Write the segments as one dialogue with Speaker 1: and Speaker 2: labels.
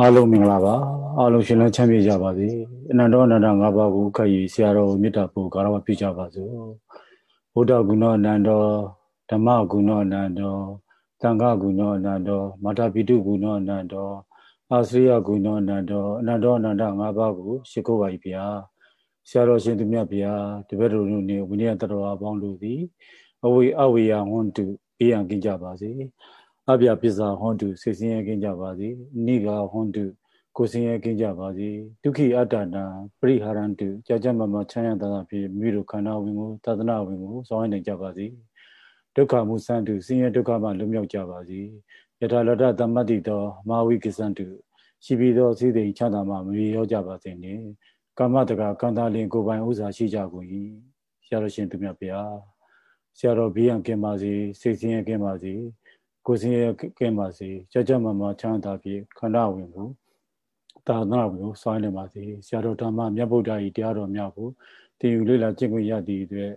Speaker 1: အားလုံးမင်္ဂလာပါအားလုံးရှင်လန်းချမ်းမြေ့ကြပါစေအနန္တောအနန္တ၅ပါးကိုခတ်ရည်ဆရာတော်မေတ္တာပို့ကာရဝပြုကြပါစို့ဘုဒ္ဓဂုဏအနန္တောဓမ္မဂုဏအနန္တောသံဃဂုဏအနန္တောမာတာပိတုဂုဏအနန္တောအာစရိယဂုဏအနန္တောအနန္တောအနန္တ၅ပါးကိုရှိခိုးပါ၏ဗျာဆရာတော်ရှင်သူမြတ်ဗျာတပည့်တော်တို့နေဝိနည်းတတော်အပေါင်းတို့သည်အဝေအဝေယဟွန်တုအေးရန်ကင်းကြပါစေ အပြပစ္စာဟွန်တုစိတ်ဆင်းရဲကင်းကြပါစေနိဂါဟွန်တုကိုဆင်းရဲကင်းကြပါစေဒုက္ခိအတ္တနာပရိဟာရန္တုကြာကြမမချမ်းရတာဖြင့်မိတို့ခန္ဓာဝင်ကိုသာသနာဝင်ကိုဆောင်ရနိုင်ကြပါစေဒုက္ခမုစံတုဆင်းရဲဒုက္ခမှလွတ်မြောက်ကြပါစေယထာလတ္တသမတ္တိတောမာဝိကိစံတုရှိပြီးသောစိတ်သိချမ်းသာမှမရေရောကြပါစေနှင့်ကာမတကကံတာလင်ကိုပိုင်ဥစ္စာရှိကြကုန်၏ဆရာတော်ရှင်သူမြတ်ဗျာဆရာတော်ဘေးရန်ကင်းပါစေစိတ်ဆင်းရဲကင်းပါစေ ကိုယ်ဆင်းရဲကင်းပါစေကြကြမမချမ်းသာဖြင့်ခန္ဓာဝင်ကိုသာသနာကိုဆောင်းနေပါစေဆရာတော်ဓမ္မမြတ်ဗုဒ္ဓ၏တရားတော်များကိုသင်ယူလေ့လာကျင့်ခွင့်ရသည့်အတွက်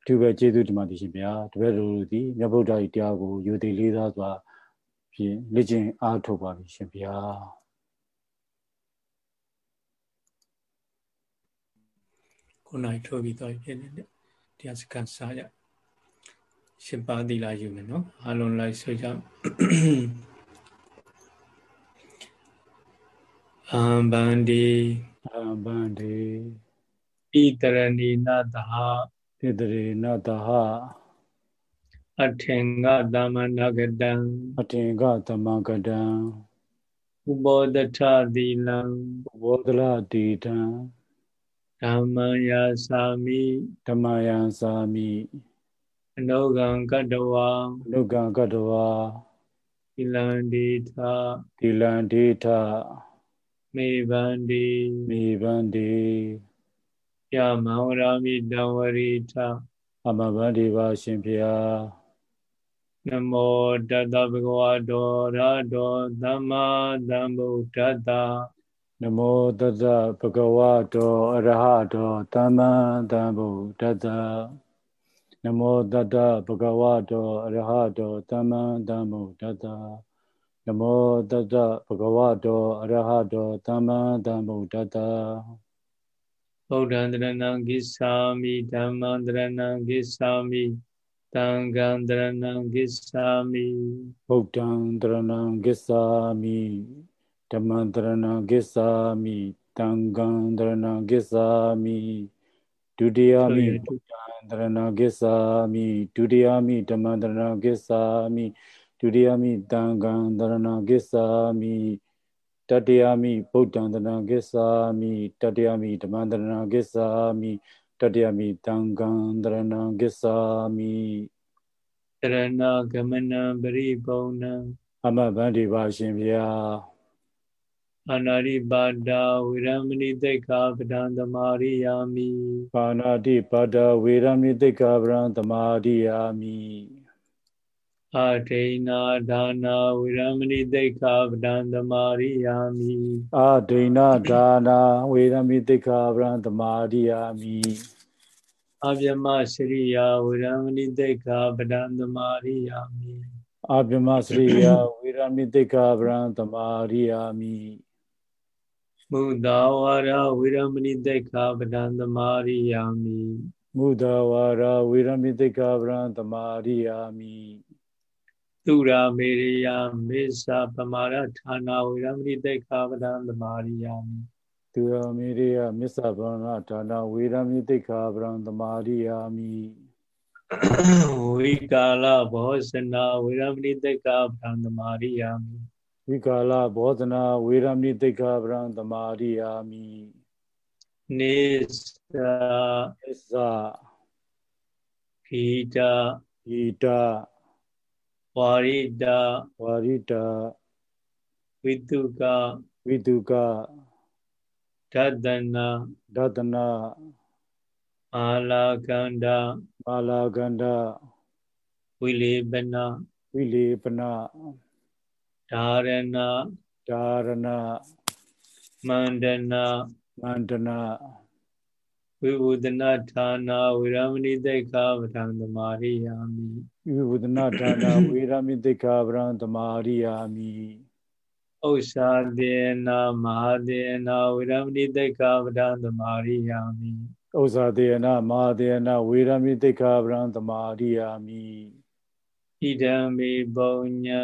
Speaker 1: အထူးပဲကျေးဇူးတင်ပါတယ်ရှင်ဗျာတပည့်တော်တို့သည်မြတ်ဗုဒ္ဓ၏တရားကိုယူသိလေးစားစွာဖြင့်လေ့ကျင့်အားထုတ်ပါပြီရှင်ဗျာ
Speaker 2: ခုနိုင်ထုတ်ပြီးတော့ဖြစ်နေတဲ့တရားစခန်းစားရ ရှင်ပါသီလာယူမယ်နော်အလုံးလိုက်ဆိုကြအံဗန္ဒီ
Speaker 1: အံဗန္ဒီ
Speaker 2: ဣတရဏီနတဟ
Speaker 1: ဣတရေနတဟ
Speaker 2: အထင်္ဂသမဏဂတံ
Speaker 1: အထင်္ဂသမဂတံ
Speaker 2: ဥဘောဒထသီလံ
Speaker 1: ဥဘောဒလတိတံ
Speaker 2: ဓမ္မယာသာမိ
Speaker 1: ဓမ္မယံသာမိ
Speaker 2: အနုကံကတဝါ
Speaker 1: အနုကံကတဝါ
Speaker 2: သီလံဒေထ
Speaker 1: သီလံဒေထ
Speaker 2: မေဗန္တိ
Speaker 1: မေဗန္တိ
Speaker 2: ယမဟောရာမိတံဝရိထ
Speaker 1: အမဗန္တိပါရှင်ဖျား
Speaker 2: နမောတတဗုဒ္ဓဝါဒောရတောသမ္မာသမ္ဗုဒ္ဓတ္တ
Speaker 1: နမောတတဗုဒ္ဓဝါဒောအရဟတောသမ္မာသမ္ဗုဒ္ဓတ္တ နမောတတဗုဒ္ဓဝါဒောအရဟတောသမ္မာသမ္ဗုဒ္ဓတ္တနမောတတဗုဒ္ဓဝါတောအရဟတောသမ္မာသမ္ဗုဒ္ဓတ္တ
Speaker 2: ဗုဒ္ဓံတရဏံကိသာမိဓမ္မံတရဏံကိသာမိသံဃံတရဏံကိသာမိ
Speaker 1: ဗုဒ္ဓံတရဏံကိသာမိဓမ္မံတရဏံကိသာမိသံဃံတရဏံကိသာမိ ဒုတိယမိဗုဒ္ဓံတရဏံကိသာမိဒုတိယမိဓမ္မံတရဏံကိသာမိဒုတိယမိတံဃံတရဏဂစ္ဆာမိတတယမိဗုဒ္ဓံတရဏဂစ္ဆာမိတတယမိဓမ္မံတရဏဂစ္ဆာမိတတယမိတံဃံတရဏဂစ္ဆာမိ
Speaker 2: တရဏဂမနံပရိပုံဏံ
Speaker 1: အမဗန္ဒီပါရှင်ဗျာ
Speaker 2: အာနာရိပါဒဝေရမဏိတိတ်္ခာပဒံသမာရိယာမိ
Speaker 1: ပါဏာတိပါဒဝေရမဏိတိတ်္ခာပဒံသမာရိယာမိ
Speaker 2: အာဒိနာဒါနာဝိရမဏိသိက္ခာပဒံသမာရိယာမိ
Speaker 1: အာဒိနာဒါနာဝေရမဏိသိက္ခာပဒံသမာရိယာမိ
Speaker 2: အဗျမစရိယာဝေရမဏိသိက္ခာပဒံသမာရိယာမိ
Speaker 1: အဗျမစရိယာဝေရမဏိသိက္ခာပဒံသမာရိယာမိ
Speaker 2: မုဒဝါရဝေရမဏိသိက္ခာပဒံသမာရိယာမိ
Speaker 1: မုဒဝါရဝေရမဏိသိက္ခာပဒံသမာရိယာမိ
Speaker 2: သူရာမေရိယမေသာပမာရဌာနာဝိရမဏိတိခာပဒံသမာရိယာမိ
Speaker 1: သူရာမေရိယမစ္ဆဗရဏဌာနာဝိရမဏိတိခာပဒံသမာရိယာမိ
Speaker 2: ဝိကာလဘောဇနာဝိရမဏိတိခာပဒံသမာရိယာမိ
Speaker 1: ဝိကာလဘောဇနာဝိရမဏိတိခာပဒံသမာရိယာမိ
Speaker 2: နေသာ
Speaker 1: အစ္ဆ
Speaker 2: ခိတ
Speaker 1: ဣတ
Speaker 2: ဝါရိတ
Speaker 1: ဝါရိတ
Speaker 2: ဝိတုက
Speaker 1: ဝိတုက
Speaker 2: ဒတနာ
Speaker 1: ဒတနာ
Speaker 2: မာလာကန္ဒ
Speaker 1: မာလာကန္ဒ
Speaker 2: ဝိလေပန
Speaker 1: ဝိလေပန
Speaker 2: ဓာရဏ
Speaker 1: ဓာရဏ
Speaker 2: မန္တနာ
Speaker 1: မန္တနာ
Speaker 2: ဝိဝုဒနာဌာနာဝိရမဏိတိခာပထံသမာရိယာမိ
Speaker 1: ဝိဝုဒနာဌာနာဝိရမဏိတိခာပထံသမာရိယာမိ
Speaker 2: ဥ္စာတေနာမဟာတေနာဝိရမတိတိတ်္ခပဒံသမာရိယာမိ
Speaker 1: ဥ္စာတေနာမဟာတေနာဝိရမတိတိတ်္ခပဒံသမာရိယာမိ
Speaker 2: ဣဒံမေပုံညံ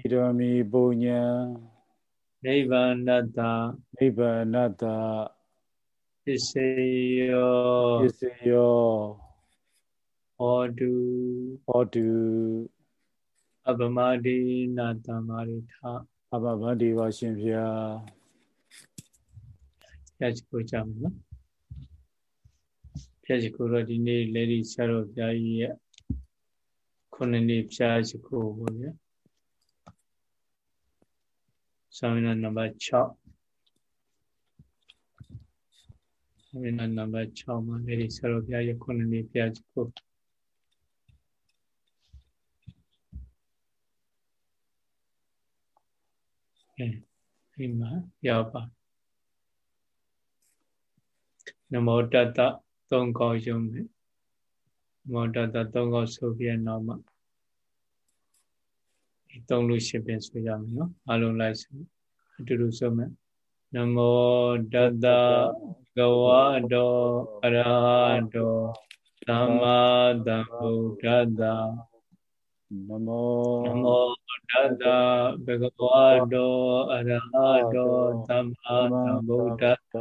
Speaker 1: ဣဒံမေပုံညံ
Speaker 2: နိဗ္ဗာနတ္တ
Speaker 1: နိဗ္ဗာနတ္တ
Speaker 2: ပစ္စယော
Speaker 1: ပစ္စယော
Speaker 2: ဟောတု
Speaker 1: ဟောတု
Speaker 2: အပမတိနာတမာရိထ
Speaker 1: အဘဗတိပါရှင်ဗျာ
Speaker 2: ဖြတ်ကိုကြမယ်နော်ဖြတ်ကိုတော့ဒီနေ့လေဒီဆရာတော်ဘုရားကြီးရဲ့ ခုနှစ်နှစ်ဖြတ်ကိုပေါ့ဗျာဆောင်းရနံပါတ်6ဆောင်းရနံပါတ်6မှာလေဒီဆရာတော်ဘုရားရဲ့ခုနှစ်နှစ်ဖြတ်ကိုအိမ်မှာရောက်ပါနမောတတ္တသုံးခေါက်ရုံပဲန မောတတ္တသုံးခေါက်ဆိုပြီးနောက်မှာဒီသုံးလို့ရှိပင်ဆိုရမယ်နော်အလုံးလိုက်ဆိုအတူတူဆိုမယ်နမောတတ္တကဝါတောအရဟတောသမ္မာသမ္ဗုဒ္ဓတ္တ
Speaker 1: နမော
Speaker 2: နမောတတ္တဘဂဝါတောအရဟတောသမ္မာသမ္ဗုဒ္ဓတ္တ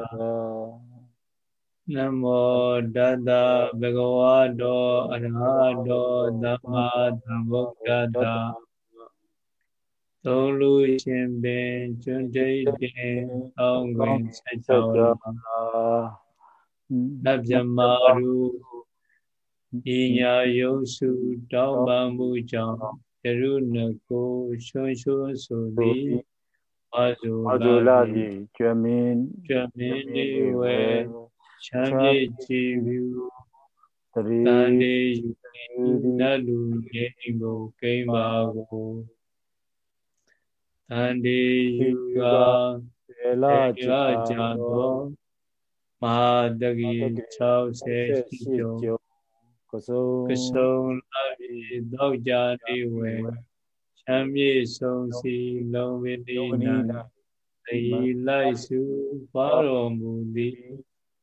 Speaker 2: နမောတတ္တဘဂဝါတောအရဟတောသမ္မာသမ္ဗုဒ္ဓတ္တသုံးလူရှင်ပင်ကျွန်းတိတ်တင်အောင်းခွင်ဆက်ချောနတ်မြမာရုဤညာယုစုတောင်းပန်မှုကြောင့်ယရုနကိုရွှွှရွှဆိုသည်အာဇု
Speaker 1: လာပြီကျွမင်း
Speaker 2: ကျွမင်းနေဝဲချမ်းမြေကြည်ပြုတန်နေယူနတ်လူငိမ့်ကိုကိမ့်ပါကိုတန်ဒီယူ ကေလာကြသောမဟာတကိ60ရှိကျော်ကစုံကစုံလာပြီတောက်ကြနေဝဲချမ်းမြေဆုံးစီလုံးဝိ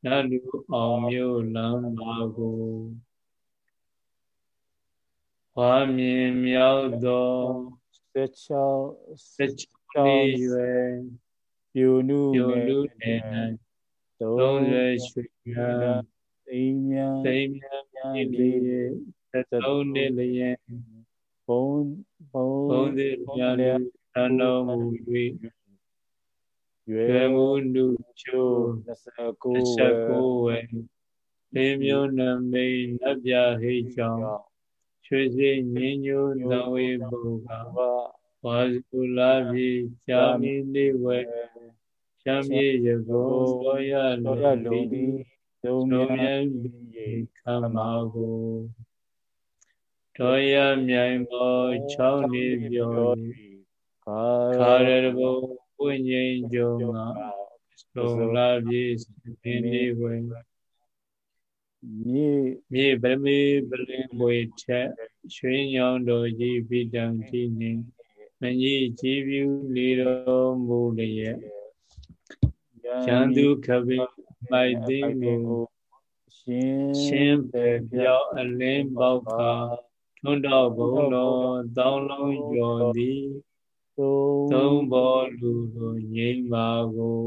Speaker 2: နိနာသေလိုက်စုပွားတော်မူသည်နတ်လူအောင်မြို့လမ်းပါကိုဝါမြင်မြောက်သော
Speaker 1: ဆက်ချောင်း
Speaker 2: ဆက်ချောင်းရွယ်
Speaker 1: ပြူနု
Speaker 2: ပြူနုနေသုံးရွယ်ရွှေရ
Speaker 1: သိမြန်း
Speaker 2: သိမြန်းမြလေးသုံးနှစ်လျင်
Speaker 1: ဘုံဘုံ
Speaker 2: ဘုံသည်ပြန်လျသံတော်မူ၍ ရွယ်မှုနုချိုး29ဝယ်လေးမျိုးနမိတ်နတ်ပြဟိတ်ကြောင့်ရွှေစိငင်းညိုသဝေဘုရားဝါစုလာပြီရှာမီလေးဝယ်ရှာမီရကောသောရလုံးသည်သုံးမြဲပြီးခမ္မာကိုတောရမြိုင်မော6နေပြောခါရဘု ဝိညာဉ်ကြုံကသုံလာပြေသင်နေဝဲ
Speaker 1: မြေ
Speaker 2: မြေဗရမေပလင်ဘွေထက်ရွှေညောင်းတော်ကြီးပိတံကြည်နေမကြီးကြည်ပြူလေတော်မူလျက်ရန်သူခပိမိုက်သိကို
Speaker 1: ရှင်
Speaker 2: ရှင်းပေပြောင်းအလင်းပေါက်ခါထွန်းတော်ဘုံတော်တောင်းလုံးကျော်သည် သုံးဘောလူတို့ငြိမ်းပါကို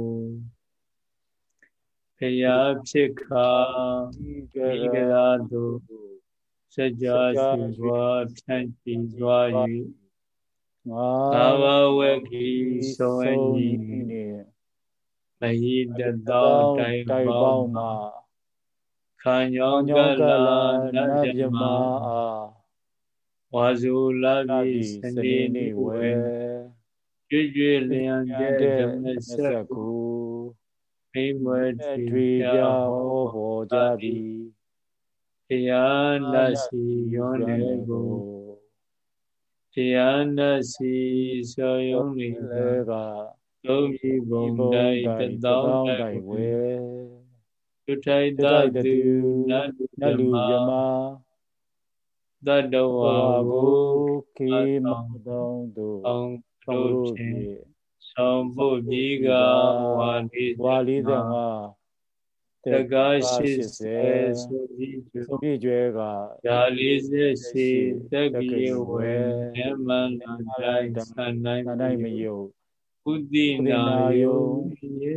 Speaker 2: ဖရာဖြစ်ခါဤကရာတို့စကြာရှိစွာဖြန့်ကြည်စွာ၍သာဝဝကိသောအညီမဟိတတောတိုင်ပေါင်းမှာခံညောင်းကလာနတ်မြမအာဝါဇူလာပြီစနေနေဝဲ ကြွကြွလျံတဲ့ဓမ္မစက်ကိုမိမွယ်ထွေပြဟောဟောကြသည်တရားနာစီယောနေကိုတရားနာစီစောယုံနေလည်းကသုံးပြီဘုံတိုင်းတသောတိုင်ဝဲတုထိုက်တတုနတ်လူယမတတဝါကို
Speaker 1: ခေမတောင်းတို့
Speaker 2: အော င်တို့ဖြင့်ဆောင်ဖို့ပြီးကဝါလေး
Speaker 1: ဝါ45
Speaker 2: တကား80ဆိုပြီး
Speaker 1: ဆိုပြီးကျွဲက
Speaker 2: ဒါ48တက္ကီဝေနမန္တတိုင်းသန္တိုင်း
Speaker 1: တိုင်းမယုတ်
Speaker 2: ဥတိနာယု
Speaker 1: ယေ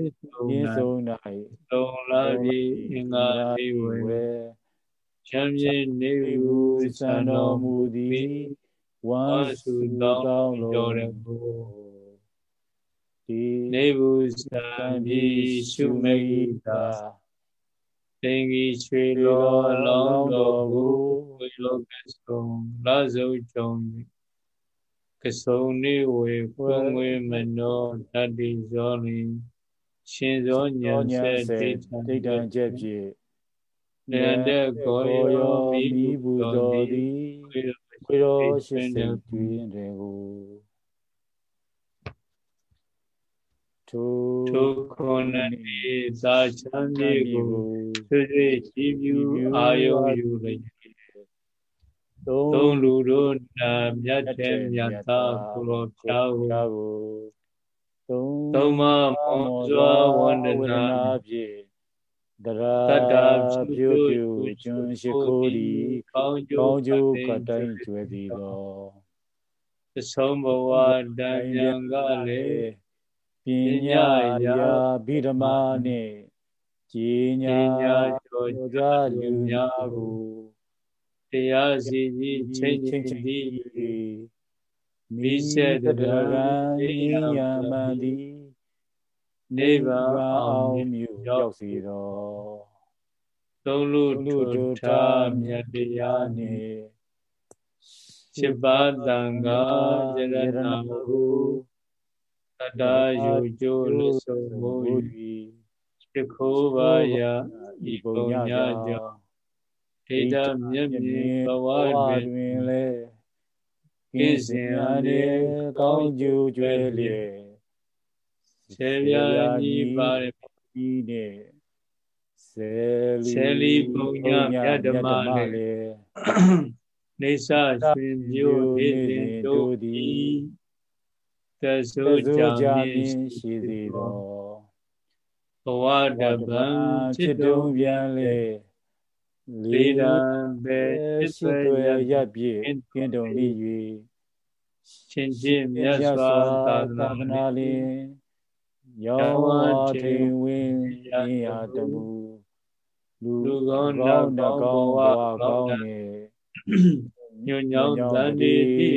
Speaker 1: ဆုံး၌
Speaker 2: သုံးလာပြီအင်္ဂါဧဝေချမ်းမြေနေဟုစံတော်မူသည် ဝါစုတောင်းတော်ရဘုဒီနေဘူးစံပြီးရှုမိတာတင်ကြီးချွေလောလောင်းတော်ကိုဝေလောကဆုံးလာစုံကြုံကစုံနေဝေဖွင့်ငွေမနောတတိဇောလင်ရှင်ဇောညာဆက်
Speaker 1: ဒိဋ္ဌံချက်ဖြင့်
Speaker 2: နန္တဲ့ကိုရောမိဘူးတော်သည်
Speaker 1: ခွေတော်ရှင်စိတ်တွင်တွေကို
Speaker 2: ထိုခုနှစ်နေ့သာချမ်းမြေကိုဆွေဆွေကြည်ပြူအာယုယူလျက်သုံးလူတို့နာမြတ်တဲ့မြတ်သာကိုရောဖြာကိုသုံးမမောစွာဝန္ဒနာဖြင့်
Speaker 1: တရာတတပြုပြုကျွန်းရှိခိုးဒီကောင်းကျိုးကတိုင်းကျွဲသည်သော
Speaker 2: သဆုံးဘဝတန်မြံကလည်း
Speaker 1: ပညာရာဗိဓမာနှင့်ကြီးညာကျော်ကြလူများကို
Speaker 2: တရားစီကြီးချိန်ချိန်သည်မိစေတရံယမန္တိ နိဗ္ဗာန်အောင်မြူရောက်စေတော်သုံးလူထုထားမြတ်တရားနှင့်စိပ္ပတံဃာယရဏဟုတတယူကျိုးလက်ဆုံးမူ၍ရှိခိုးပါယဤပုံညကြောင့်ဣဒမြတ်မြင်ဘဝတွင်လည်းကိစင်အရေကောင်းကျိုးကျွဲလျက် ဆေပြာညီပါရဤနှင့်ဆေလီပုံညမြတ်ဓမ္မလည်းနေဆရွှင်မျိုးနေတို့သည်တဆုကြမည်ရှိသည်သောဘဝတပံจิตတုံပြန်လေလေးရန်ပဲ
Speaker 1: ရှိသွေရပ်ပြည့်ကင်းတုံလိ၍
Speaker 2: ရှင်ချင်းမြတ်စွာသာသနာလေး
Speaker 1: ယောဝထေဝင်းဤအာတမူလူကောင်းနောက်ကောင်းဘဝကောင်းနေ
Speaker 2: ညညောင်းတန်ဒီဟိ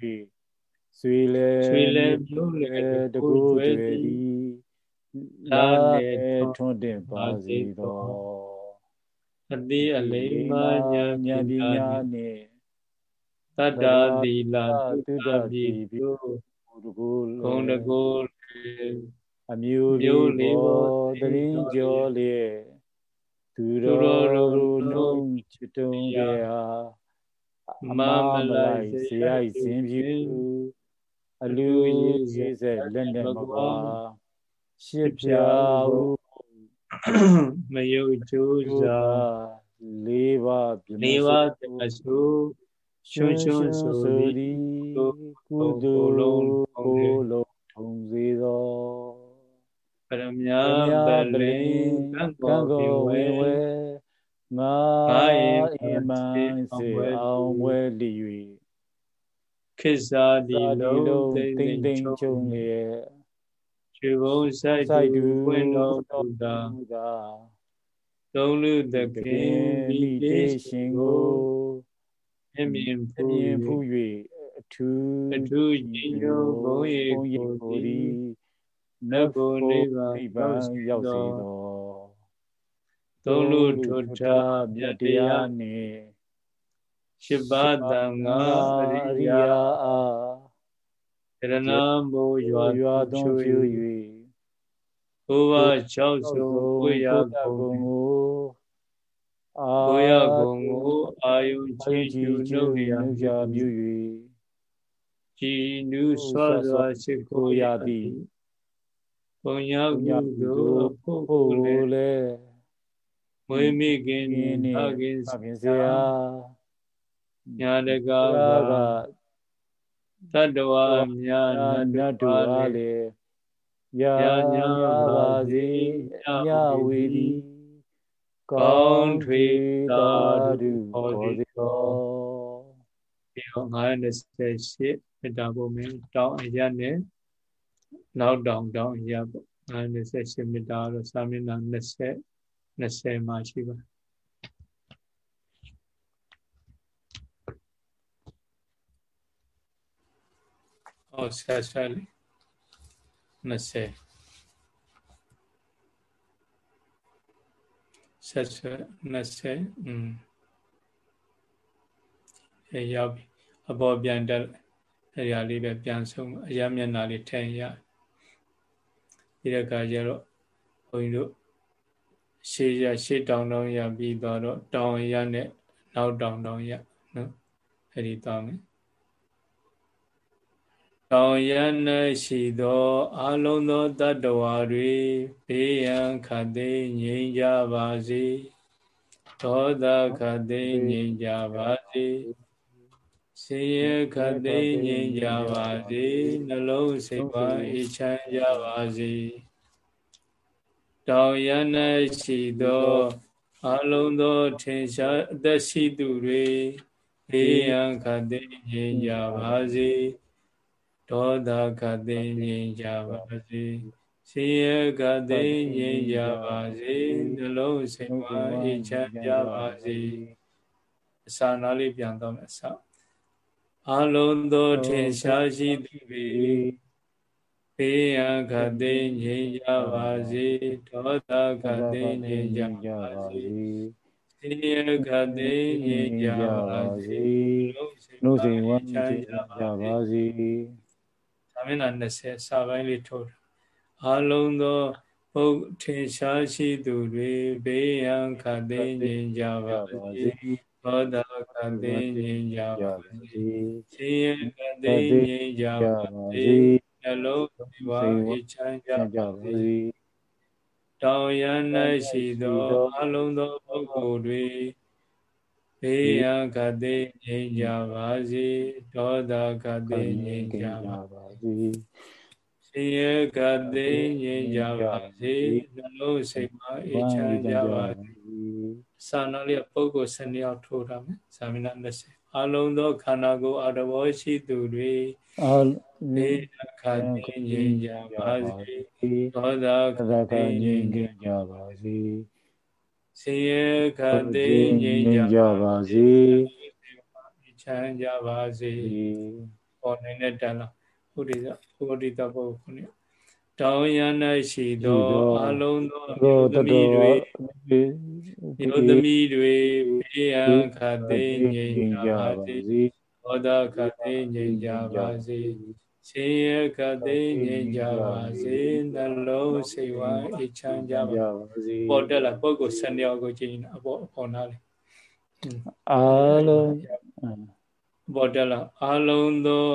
Speaker 2: ဟိ
Speaker 1: ဆွေလဲ
Speaker 2: ဆွေလဲပြုလဲ
Speaker 1: တကူတွေသည်လာနေထွန်းတင်ပါစေသော
Speaker 2: အတိအလိမ္မာညာ
Speaker 1: ဉာဏ်ပညာနှင့်
Speaker 2: တတ္တာသီလသုတပိပြု
Speaker 1: တကူ
Speaker 2: ဂုံတကူ
Speaker 1: အမျိုးမျိုးလေးပေါ်တရင်ကျော်လျက်သူတော်တို့နှုံချစ်တုံးရဲ့ဟာအမမလိုက်ဆရာဤစင်ဖြူအလူရေးစက်လက်နဲ့မကွာရှစ်ဖြာဟု
Speaker 2: မယုတ်ကျိုးစာ
Speaker 1: လေးပါး
Speaker 2: ပြလေးပါးပြစုရှွန်းရှွန်းဆိုသည်
Speaker 1: ကုသိုလ်လုံးကိုလုံး ထုံစေသော
Speaker 2: ပရမညာပလင်ကံကောဝေဝေ
Speaker 1: ငါအိမံစေအောင်ဝဲလီ၍
Speaker 2: ခိစာဒီလုံး
Speaker 1: တိမ့်တိမ့်ချုံလျက်
Speaker 2: ခြေဘုံဆိုင်သူဝင်းတော်တုဒ္ဒါသုံးလူသခင်မိတေရှင်ကိုအမြင်ဖူး
Speaker 1: ဖူး၍ အထူး
Speaker 2: အထူးညီညွတ်ဘုံ၏ကိုသည်နတ်ဘုံနိဗ္ဗာန်ရောက်စေသောသုံးလူထွတ်ထားမြတ်တရားနှင့်ရှိပါတံငါအရိယာအားရဏမောရွာရွာသွန်ဖြူ၍ဘုရား6ဆုံကိုရကုံကိုအာကိုရကုံကိုအာယုချီကျူနှုတ်ရမြာမြူ၍ ကြည်နုဆွာစွာရှိကိုရသည်ဘုံညာကုသိုလ်ဖို့ဖို့လေမွေမိခင်နှင့်အခင်စရာညာတကာကတတ္တဝါများ
Speaker 1: နတ်တို့အားလေယာညာပါစေအညဝေဒီကောင်းထွေသာဓုခေါ်စေတော်
Speaker 2: ဒီ 928မေတ္တာဘုံမင်းတောင်းအရနဲ့နောက်တောင်တောင်းအရပေါ့928မေတ္တာတော့စာမျက်နှာ20 20မှာရှိပါဟောဆက်ဆက်လေး20ဆက်ဆက်20อืมအဲရောက်ပြီ အပေါ်ပြန်တက်အဲရလေးပဲပြန်ဆုံးအရမျက်နာလေးထိုင်ရဒီကကြရတော့ဘုန်းကြီးတို့ရှေးရရှေးတောင်တောင်ရပြီးတော့တောင်ရနဲ့နောက်တောင်တောင်ရနော်အဲဒီတောင်းမယ်တောင်ရ၌ရှိသောအလုံးသောတတ္တဝါတွေဘေးရန်ခတ်သိငြိမ်းကြပါစေဒေါသခတ်သိငြိမ်းကြပါစေ ဆင်းရဲခတ်သိငြိမ်းကြပါစေနှလုံးစိတ်ပါအေးချမ်းကြပါစေတောင်ရ၌ရှိသောအလုံးသောထင်ရှားအသက်ရှိသူတွေဘေးရန်ခတ်သိငြိမ်းကြပါစေဒေါသကတိငြိမ်ကြပါစေဆင်းရဲကတိငြိမ်ကြပါစေနှလုံးစိတ်ဝါအေးချမ်းကြပါစေအစာနာလေးပြန်တော့မယ်အစ အလုံးသောထင်ရှားရှိသူတွေဘေးရန်ခတိငြိမ်ကြပါစေဒေါသခတိငြိမ်ကြပါစေဆင်းရဲခတိငြိမ်ကြပါစေ
Speaker 1: နှုတ်စိတ်ဝါချမ်းကြပါစေ
Speaker 2: စာမျက်နှာ20စာပိုင်းလေးထုတ်တာအလုံးသောဘုထင်ရှားရှိသူတွေဘေးရန်ခတ်သိမ်းခြင်းကြပါစေ သောတာခတ်သိမ်းခြင်းကြပါစေသိရခတ်သိမ်းခြင်းကြပါစေနှလုံးဒီဝါအေးချမ်းကြပါစေတောင်ရန်၌ရှိသောအလုံးသောပုဂ္ဂိုလ်တွေဘေးရန်ခတ်သိငြိမ်းကြပါစေဒေါသခတ်သိငြိမ်းကြပါစေဆ င်းရဲခတ်သိငြိမ်းကြပါစေနှလုံးစိတ်မှာအေးချမ်းကြပါစေစာနာလေးပုဂ္ဂိုလ်7ယောက်ထိုးထားမယ်ဇာမဏ20အလုံးသောခန္ဓာကိုယ်အတဘောရှိသူတွေအာနေခတ်သိငြိမ်းကြပါစေဒေါသခတ်သိငြိမ်းကြပါစေဆင်းရဲခတ်သိငြိမ်းကြပါစေချမ်းကြပါစေဟောနိုင်တဲ့တန်လား ဘုဒ္ဓဇဘုဒ္ဓတပုဂ္ဂိုလ်နဲ့တောင်းရ၌ရှိသောအလုံးသောမြို့သမီးတွေမြို့သမီးတွေဘေးရန်ခတ်သိငြိမ်းကြပါစေဘောဓခတ်သိငြိမ်းကြပါစေရှင်ရကတိငြိမ်ကြပါစေနှလုံးစိတ်ဝမ်းအေးချမ်းကြပါစေပေါ်တက်လာပုဂ္ဂိုလ်၁၂ယောက်ကိုကြည့်နေအပေါ်အပေါ်နားလေ
Speaker 1: အားလုံး
Speaker 2: ပေါ်တက်လာအားလုံးသော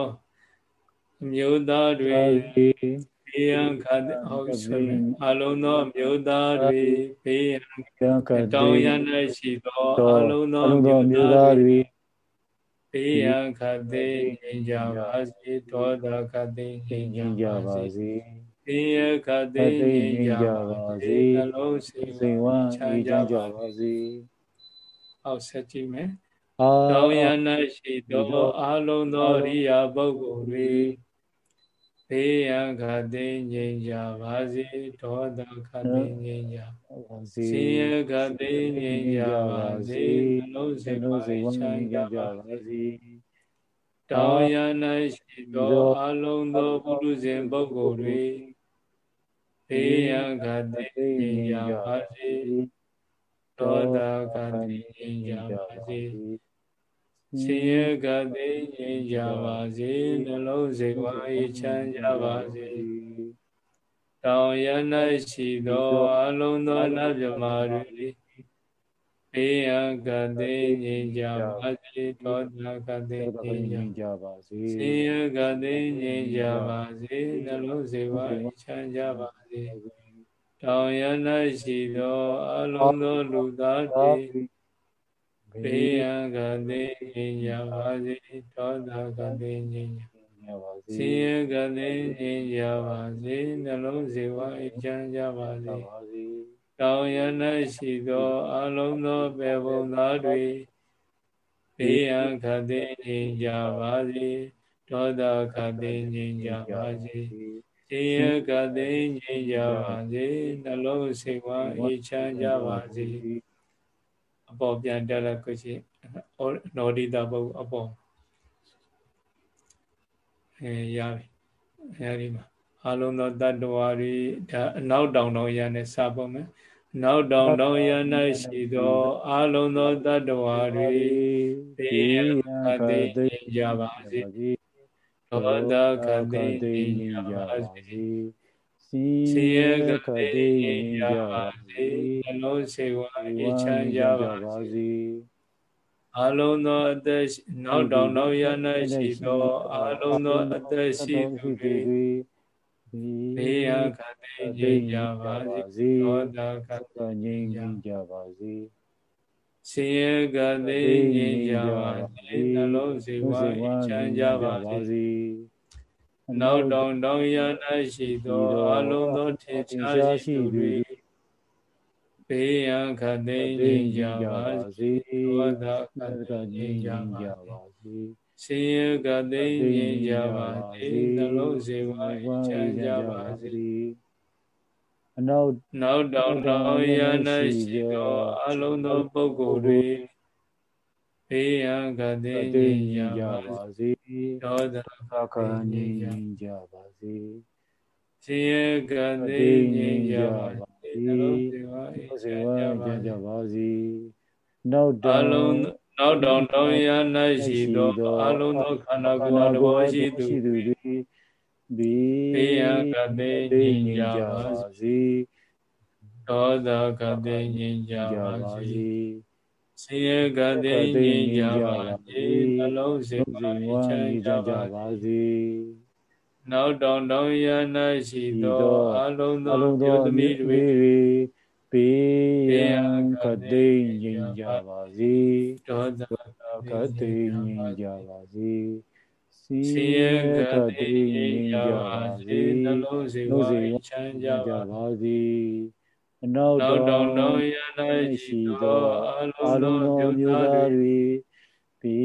Speaker 2: အမျိုးသားတွေဘေးရန်ခတ်ဟုတ်ဆိုရင်အားလုံးသောအမျိုးသားတွေဘေးရန်တောင်းရ၌ရှိသောအားလုံးသောအမျိုးသားတွေဘေးရန်ခတ်သိငြိမ်ကြပါစေဒေါသခတ်သိငြိမ်ကြပါစေဘေးရန်ခတ်သိငြိမ်ကြပါစေနှလုံးစိတ်ဝမ်းချမ်းကြပါစေအောက်ဆက်ကြည့်မယ်တောင်းရ၌ရှိသောအာလုံးသောရိယာပုဂ္ဂိုလ်တွေ ဘေးရန်ခတ်သိငြိမ်ကြပါစေဒေါသခတ်သိငြိမ်ကြပါစေဆင်းရဲခတ်သိငြိမ်ကြပါစေနှလုံးစိတ်ပါချမ်းကြပါစေတောင်းရ၌ရှိသောအလုံးသောပုရုဇဉ်ပုဂ္ဂိုလ်တွေဘေးရန်ခတ်သိငြိမ်ကြပါစေဒေါသခတ်သိငြိမ်ကြပါစေ ရှင်ရကသိငြိမ်းကြပါစေနှလုံးစိတ်ဝါအေးချမ်းကြပါစေတောင်ရ၌ရှိသောအလုံးသောနတ်မြမာတွေဘေးအကသိငြိမ်းကြပါစေသောတာကသိငြိမ်းကြပါစေရှင်ရကသိငြိမ်းကြပါစေနှလုံးစိတ်ဝါအေးချမ်းကြပါစေတောင်ရ၌ရှိသောအလုံးသောလူသားတွေ ဘေးရန်ကသိငြိမ်းကြပါစေဒေါသကသိငြိမ်းကြဆင်းရဲကသိငြိမ်းကြပါစေနှလုံးစေဝအေးချမ်းကြပါစေတောင်ရ၌ရှိသောအလုံးသောပေဘုံသားတွေဘေးရန်ခတ်သိငြိမ်းကြပါစေဒေါသခတ်သိငြိမ်းကြပါစေဆင်းရဲကသိငြိမ်းကြပါစေနှလုံးစေဝအေးချမ်းကြပါစေ အပေါ်ပြန်တက်လက်ကိုရှိနောဒိတာဘုအပေါ်အဲရပြီအဲဒီမှာအလုံးသောတတ္တဝါတွေဒါအနောက်တောင်တော်ရနဲ့စပုံမယ်နောက်တောင်တောင်ရ၌ရှိသောအလုံးသောတတ္တဝါတွေဘေးရန်ခသိကြပါစေဒေါသခသိကြပါစေ စီယကသိကြပါစေအလုံးစေဝါအေးချမ်းကြပါစေအလုံးသောအသက်နောက်တောင်နောက်ရ၌ရှိသောအလုံးသောအသက်ရှိသူတွေဘေးရခတိငြိမ်းကြပါစေသောတာခတငြိမ်းကြပါစေဆင်းရဲကတိငြိမ်းကြပါစေနှလုံးစေဝါချမ်းကြပါစေ နောက်တောင်တောင်ရ၌ရှိသောအလုံးသောထေချာရှိသူတွေဘေးရန်ခသိငြိမ်းကြပါစေသောတာခတငြိမ်းကြပါစေဆင်းရဲကသိငြိမ်းကြပါစေနှလုံးစေဝါချမ်းကြပါစေအနောက်နောက်တောင်တောင်ရ၌ရှိသောအလုံးသောပုဂ္ဂိုလ်တွေဘေးရန်ကသိငြိမ်းကြပါစေ သောတာခငြိမ်းကြပါစေဆင်းရဲကသိငြိမ်းကြပါနှလုံးစေဝါအေးချမ်းကြပါစေနောက်တောင်နောက်တောင်တောင်ရ၌ရှိသောအလုံးသောခန္ဓာကိုယ်တော်ရှိသူတွေဘေးရကတိငြိမ်းကြပါစေဒေါသကတိငြိမ်းကြပါစေ စေယကတိငြိမ်းကြပါစေနှလုံးစေဝါချမ်းကြပါစေနောက်တောင်တောင်ရ၌ရှိသောအလုံးသောပြုသမီးတွေပေယံကတိငြိမ်းကြပါစေဒေါသကတိငြိမ်းကြပါစေစီယကတိငြိမ်းကြပါစေနှလုံးစေဝါချမ်းကြပါစေ အနောက်တောင်တောင်ရ၌ရှိသောအလုံးသောမျိုးသားတွေပေ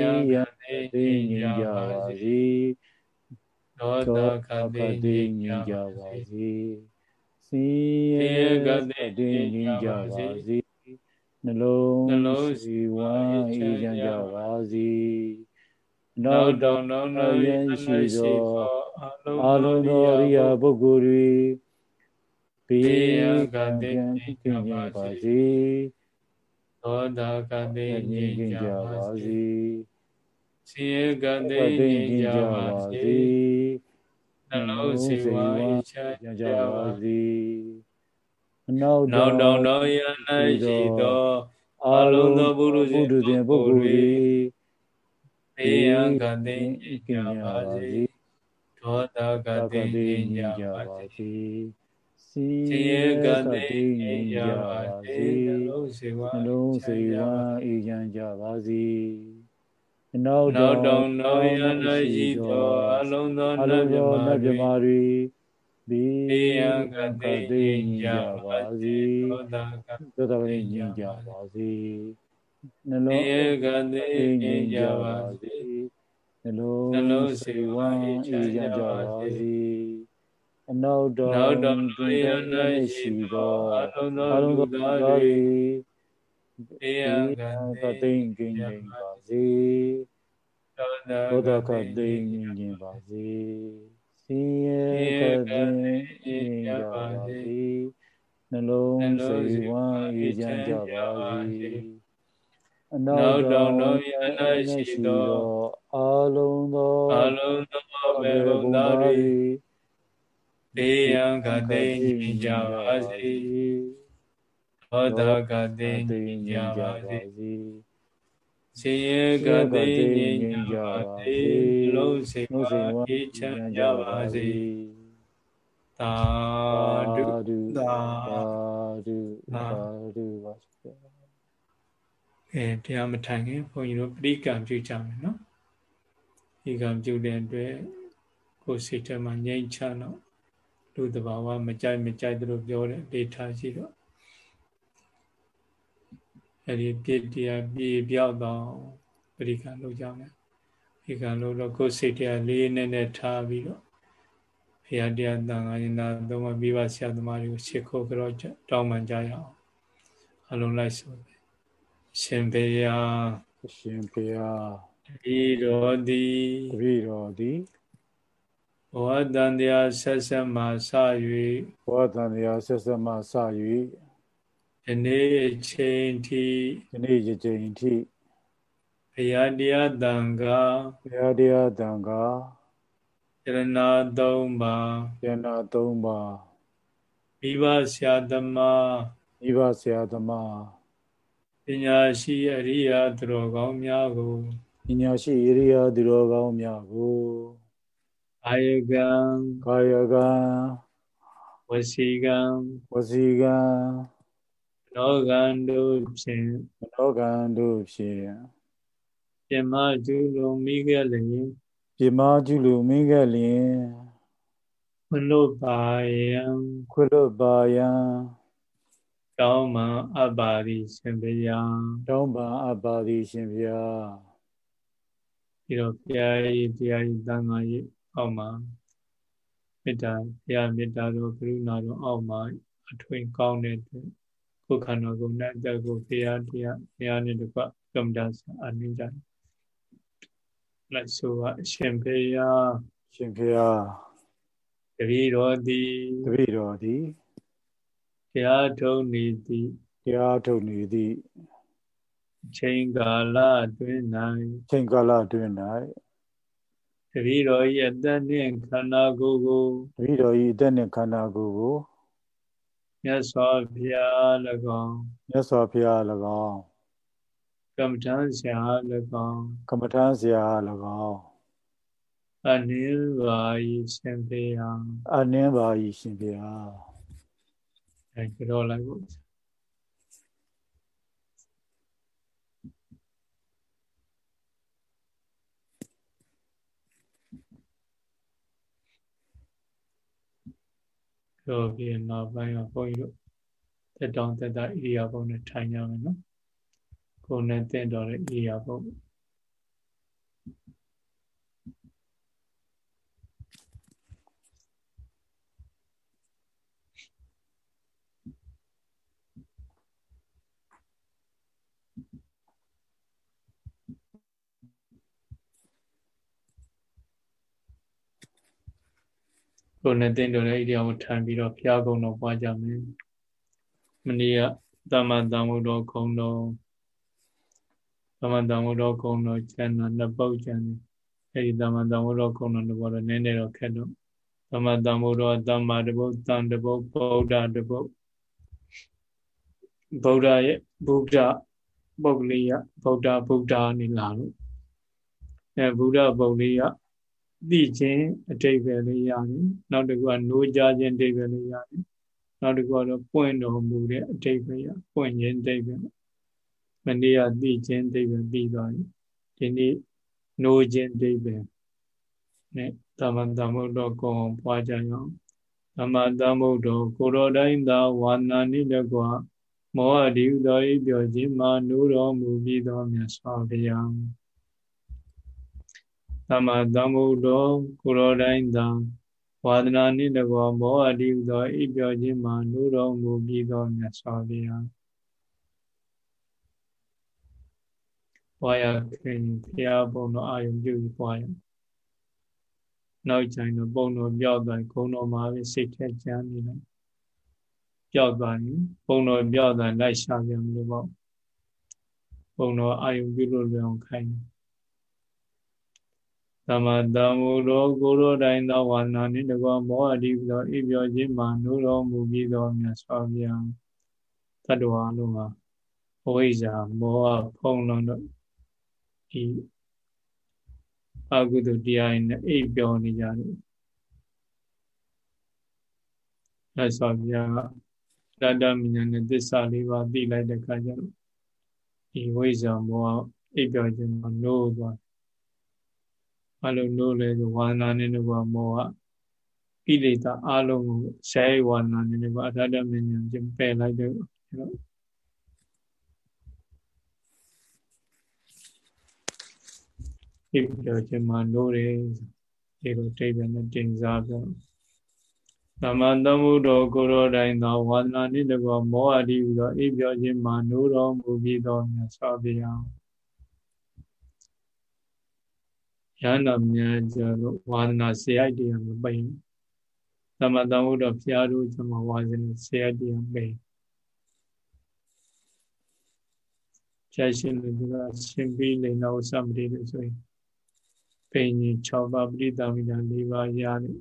Speaker 2: ယံကတိငြိမ်းကြပါစေဒေါသခတိငြိမ်းကြပါစေစီယကတိငြိမ်းကြပါစေနှလုံးနှလုံးစီဝမ်းအေးချမ်းကြပါစေနောက်တောင်နောက်နောက်ရရှိသောအလုံးသောရိယာပုဂ္ဂိုလ်တွေ ဘေးကတိငြိမ်းကြပါစေသောတာကတိငြိမ်းကြပါစေစီယကတိငြိမ်းကြပါစေနှလုံးစေဝါချမ်းကြပါစေအနောက်နောက်တောင်တော်ရ၌ရှိသောအလုံးသောဘုရုရှင်ပုဂ္ဂိုလ်တွေဘေးရန်ကတိကြပါစေဒေါသကတိကြပါစေ စီယကတိကြပါစေနှလုံးစေဝါနှလုံးစေဝါအေးချမ်းကြပါစေနောက်တောင်နောက်ရ၌ရှိသောအလုံးသောနတ်မြမာတွေဘေးရန်ကတိညပါစေသောတာပတိညကြပါစေနှလုံးကတိညပါစေနှလုံးနှလုံးစေဝါအေးချမ်းကြပါစေ အနောက်တော်နောက်တော်တရား၌ရှိသောအလုံးသောလူသားတွေတရားကတိငြိမ်းပါစေသောတာကတိငြိမ်းပါစေစည်ရဲ့ကတိငြိမ်းပါစေနှလုံးစိတ်ဝမ်းအေးချမ်းကြပါစေအနောက်တော်တော်ရ၌ရှိသောအလုံးသောအလုံးသောဘေဘုံသား တွေတေယံကတိငြိမ်းကြပါစေသောတာကတိငြိမ်းကြပါစေစေယကတိငြိမ်းကြပါစေလုံးစိတ်ပါအေးချမ်းကြပါစေသာဓုသာဓုသာဓုပါအဲတရားမထိုင်ခင်ဘုန်းကြီးတို့ပရိကံပြုကြမယ်နော်ဤကံပြုတဲ့အတွက်ကိုယ်စိတ်ထဲမှာငြိမ်းချမ်းတော့ လူတဘာဝမကြိုက်မကြိုက်တို့ပြောတဲ့ဒေတာရှိတော့အဲ့ဒီပြည့်တရားပြည့်ပြောက်တော့ပရိက္ခလုပ်ကြမယ်ဒီကံလို့တော့ကိုယ်စိတ်တရားလေးနဲ့နဲ့ထားပြီးတော့ဘုရားတရားတန်ခါရင်သာသုံးပါးပြီးပါဆရာသမားတွေကိုရှ िख ိုးကြောတောင်းပန်ကြရအောင်အလုံးလိုက်ဆိုရှင်ဘုရား
Speaker 1: ရှင်ဘုရား
Speaker 2: တတိတော်သည်
Speaker 1: တတိတော်သည်
Speaker 2: ဘောတန်တရားဆက်ဆက်မှစ၍
Speaker 1: ဘောတန်တရားဆက်ဆက်မှစ၍
Speaker 2: ဒီနေ့ချိန်ထိ
Speaker 1: ဒီနေ့ချိန်ထိ
Speaker 2: ဘုရားတရားတန်ခါ
Speaker 1: ဘုရားတရားတန်ခါ
Speaker 2: ယရနာသုံးပါ
Speaker 1: ယရနာသုံးပါ
Speaker 2: မိဘဆရာသမား
Speaker 1: မိဘဆရာသမား
Speaker 2: ပညာရှိအရိယာသူတော်ကောင်းများကို
Speaker 1: ပညာရှိအရိယာသူတော်ကောင်းများကို
Speaker 2: ကာယကံ
Speaker 1: ကာယကံ
Speaker 2: ဝစီကံ
Speaker 1: ဝစီကံ
Speaker 2: နောကံတို့ဖြင့်
Speaker 1: နောကံတို့ဖြင့်
Speaker 2: ပြမကျူလုံးမိခဲ့လျင်
Speaker 1: ပြမကျူလုံးမိခဲ့လျင်
Speaker 2: ခွလွတ်ပါယံ
Speaker 1: ခွလွတ်ပါယံ
Speaker 2: တောင်းမှအပ်ပါသည်ရှင်ဘုရား
Speaker 1: တောင်းပါအပ်ပါသည်ရှင်ဘုရား
Speaker 2: ပြီးတော့ဘုရားကြီးတရားကြီးတန်ခါကြီး အောက်မှာမေတ္တာဘုရားမေတ္တာတော်ကရုဏာတော်အောက်မှာအထွင်ကောင်းတဲ့အတွက်ကိုယ်ခန္ဓာကိုယ်နဲ့အသက်ကိုဘုရားတရားဘုရားနဲ့တကွကမ္မဒါအနည်းကြတယ်လက်ဆိုပါအရှင်ဖေယ
Speaker 1: ရှင်ဖေယ
Speaker 2: တပည့်တော်သည်
Speaker 1: တပည့်တော်သည်
Speaker 2: တရားထုံနေသည်
Speaker 1: တရားထုံနေသည်
Speaker 2: ချိန်ကာလအတွင်း၌
Speaker 1: ချိန်ကာလအတွင်း၌
Speaker 2: တပည့်တော်၏အသက်နှင့်ခန္ဓာကိုယ်ကို
Speaker 1: တပည့်တော်၏အသက်နှင့်ခန္ဓာကိုယ်ကို
Speaker 2: မြတ်စွာဘုရား၎င်း
Speaker 1: မြတ်စွာဘုရား၎င်း
Speaker 2: ကမ္မထမ်းဆရာ၎င်း
Speaker 1: ကမ္မထမ်းဆရာ၎င်း
Speaker 2: အနည်းပါ၏ရှင်ဘုရား
Speaker 1: အနည်းပါ၏ရှင်ဘုရား
Speaker 2: အဲကြောလိုက်ဖို့ တော့ပြီးနောက်ပိုင်းကဘုန်းကြီးတို့တက်တောင်တက်တာဣရိယာပုနဲ့ထိုင်ကြမယ်နော်ကိုယ်နဲ့တင့်တော်တဲ့ဣရိယာပုကို ယ်နဲ့တင်တော်တဲ့ဣရိယာကိုထိုင်ပြီးတော့ဘုရားကုံတော်ပွားကြမယ်မနေ့ကတမန်တန်ဝတော်ခုံတော်တမန်တန်ဝတော်ခုံတော်ကျန်တာနှစ်ပုတ်ကျန်တယ်အဲဒီတမန်တန်ဝတော်ခုံတော်တော့နည်းနည်းတော့ခက်တော့တမန်တန်ဝတော်တမ္မာတပုတ်တန်တပုတ်ဗုဒ္ဓတပုတ်ဗုဒ္ဓရဲ့ဗုဒ္ဓပုဂ္ဂလိယဗုဒ္ဓဗုဒ္ဓနေလာလို့အဲဗုဒ္ဓပုဂ္ဂလိယ သိခြင်းအတိတ်ပဲလေးရတယ်နောက်တစ်ခုကနိုးကြခြင်းအတိတ်ပဲလေးရတယ်နောက်တစ်ခုကတော့ပွင့်တော်မူတဲ့အတိတ်ပဲရပွင့်ခြင်းအတိတ်ပဲမနေ့ကသိခြင်းအတိတ်ပဲပြီးသွားပြီဒီနေ့နိုးခြင်းအတိတ်ပဲနဲ့သမန္တမုဒ္ဒောကိုပွားကြရအောင်သမန္တမုဒ္ဒောကိုရောတိုင်းသာဝါနာနိလကွာမောဟဒီဥတော်ဤပြောခြင်းမှာနိုးတော်မူပြီးသောမြတ်စွာဘုရား သမ္မာသမ္ဗုဒ္ဓောကိုရောတိုင်းသာဝါဒနာနှင့်တကောမောအတိဟုသောဤပြောခြင်းမှာနုတော်မူပြီးသောမြတ်စွာဘုရားဘွားရခင်ဘုရားဘုံတော်အာယုပြုဘွားရနောက်ကျရင်တော့ပုံတော်ပြောက်သွားဂုံတော်မှာပဲစိတ်ထက်ကြမ်းနေတယ်ပြောက်သွားရင်ပုံတော်ပြောက်သွားလိုက်ရှာပြန်လို့ပေါ့ပုံတော်အာယုပြုလို့လည်းအောင်ခိုင်းတယ် သမတံမူရောကိုရောတိုင်းသောဝါနာနှင့်တကောမောအတိသောဤပြောခြင်းမှာနိုးတော်မူပြီးသောမြတ်စွာဘုရားတတ္တဝါလုံးဟာအဝိဇ္ဇာမောဟဖုံးလွန်တော့ဒီအကုသိုလ်တရားနဲ့အိပ်ပျော်နေကြတယ်မြတ်စွာဘုရားကတတ္တမညာနဲ့သစ္စာလေးပါးသိလိုက်တဲ့အခါကျတော့ဒီဝိဇ္ဇာမောဟအိပ်ပျော်ခြင်းမှာနိုးသွား ဘာလို့နိုးလဲဆိုဝါနာနဲ့တော့မောဟကိလေသာအလုံးကိုဇေဝါနာနဲ့တော့အတ္တမဉ္ဇဉ်ချင်းပယ်လိုက်တော့ဒီပြောခြင်းမှာနိုးတယ်ဒီလိုတိတ်ပဲနဲ့တင်စားပြောသမန်သမုဒ္ဒောကိုရောတိုင်းသောဝါဒနာနှင့်တကောမောဟတိဟူသောအိပြောခြင်းမှာနိုးတော်မူပြီးသောမြတ်စွာဘုရား ရဟန္တာများကြလို့ဝါဒနာစေအိုက်တရားမပိန်သမန်သမုဒ္ဒောဖျားတို့ကျွန်မဝါဒနာစေအိုက်တရားပိန်ကျရှင်လူကရှင်ပြီးလိန်တော်စမတိလို့ဆိုရင်ပိန်ကြီး6ပါးပရိသမီတာ4ပါးရတယ်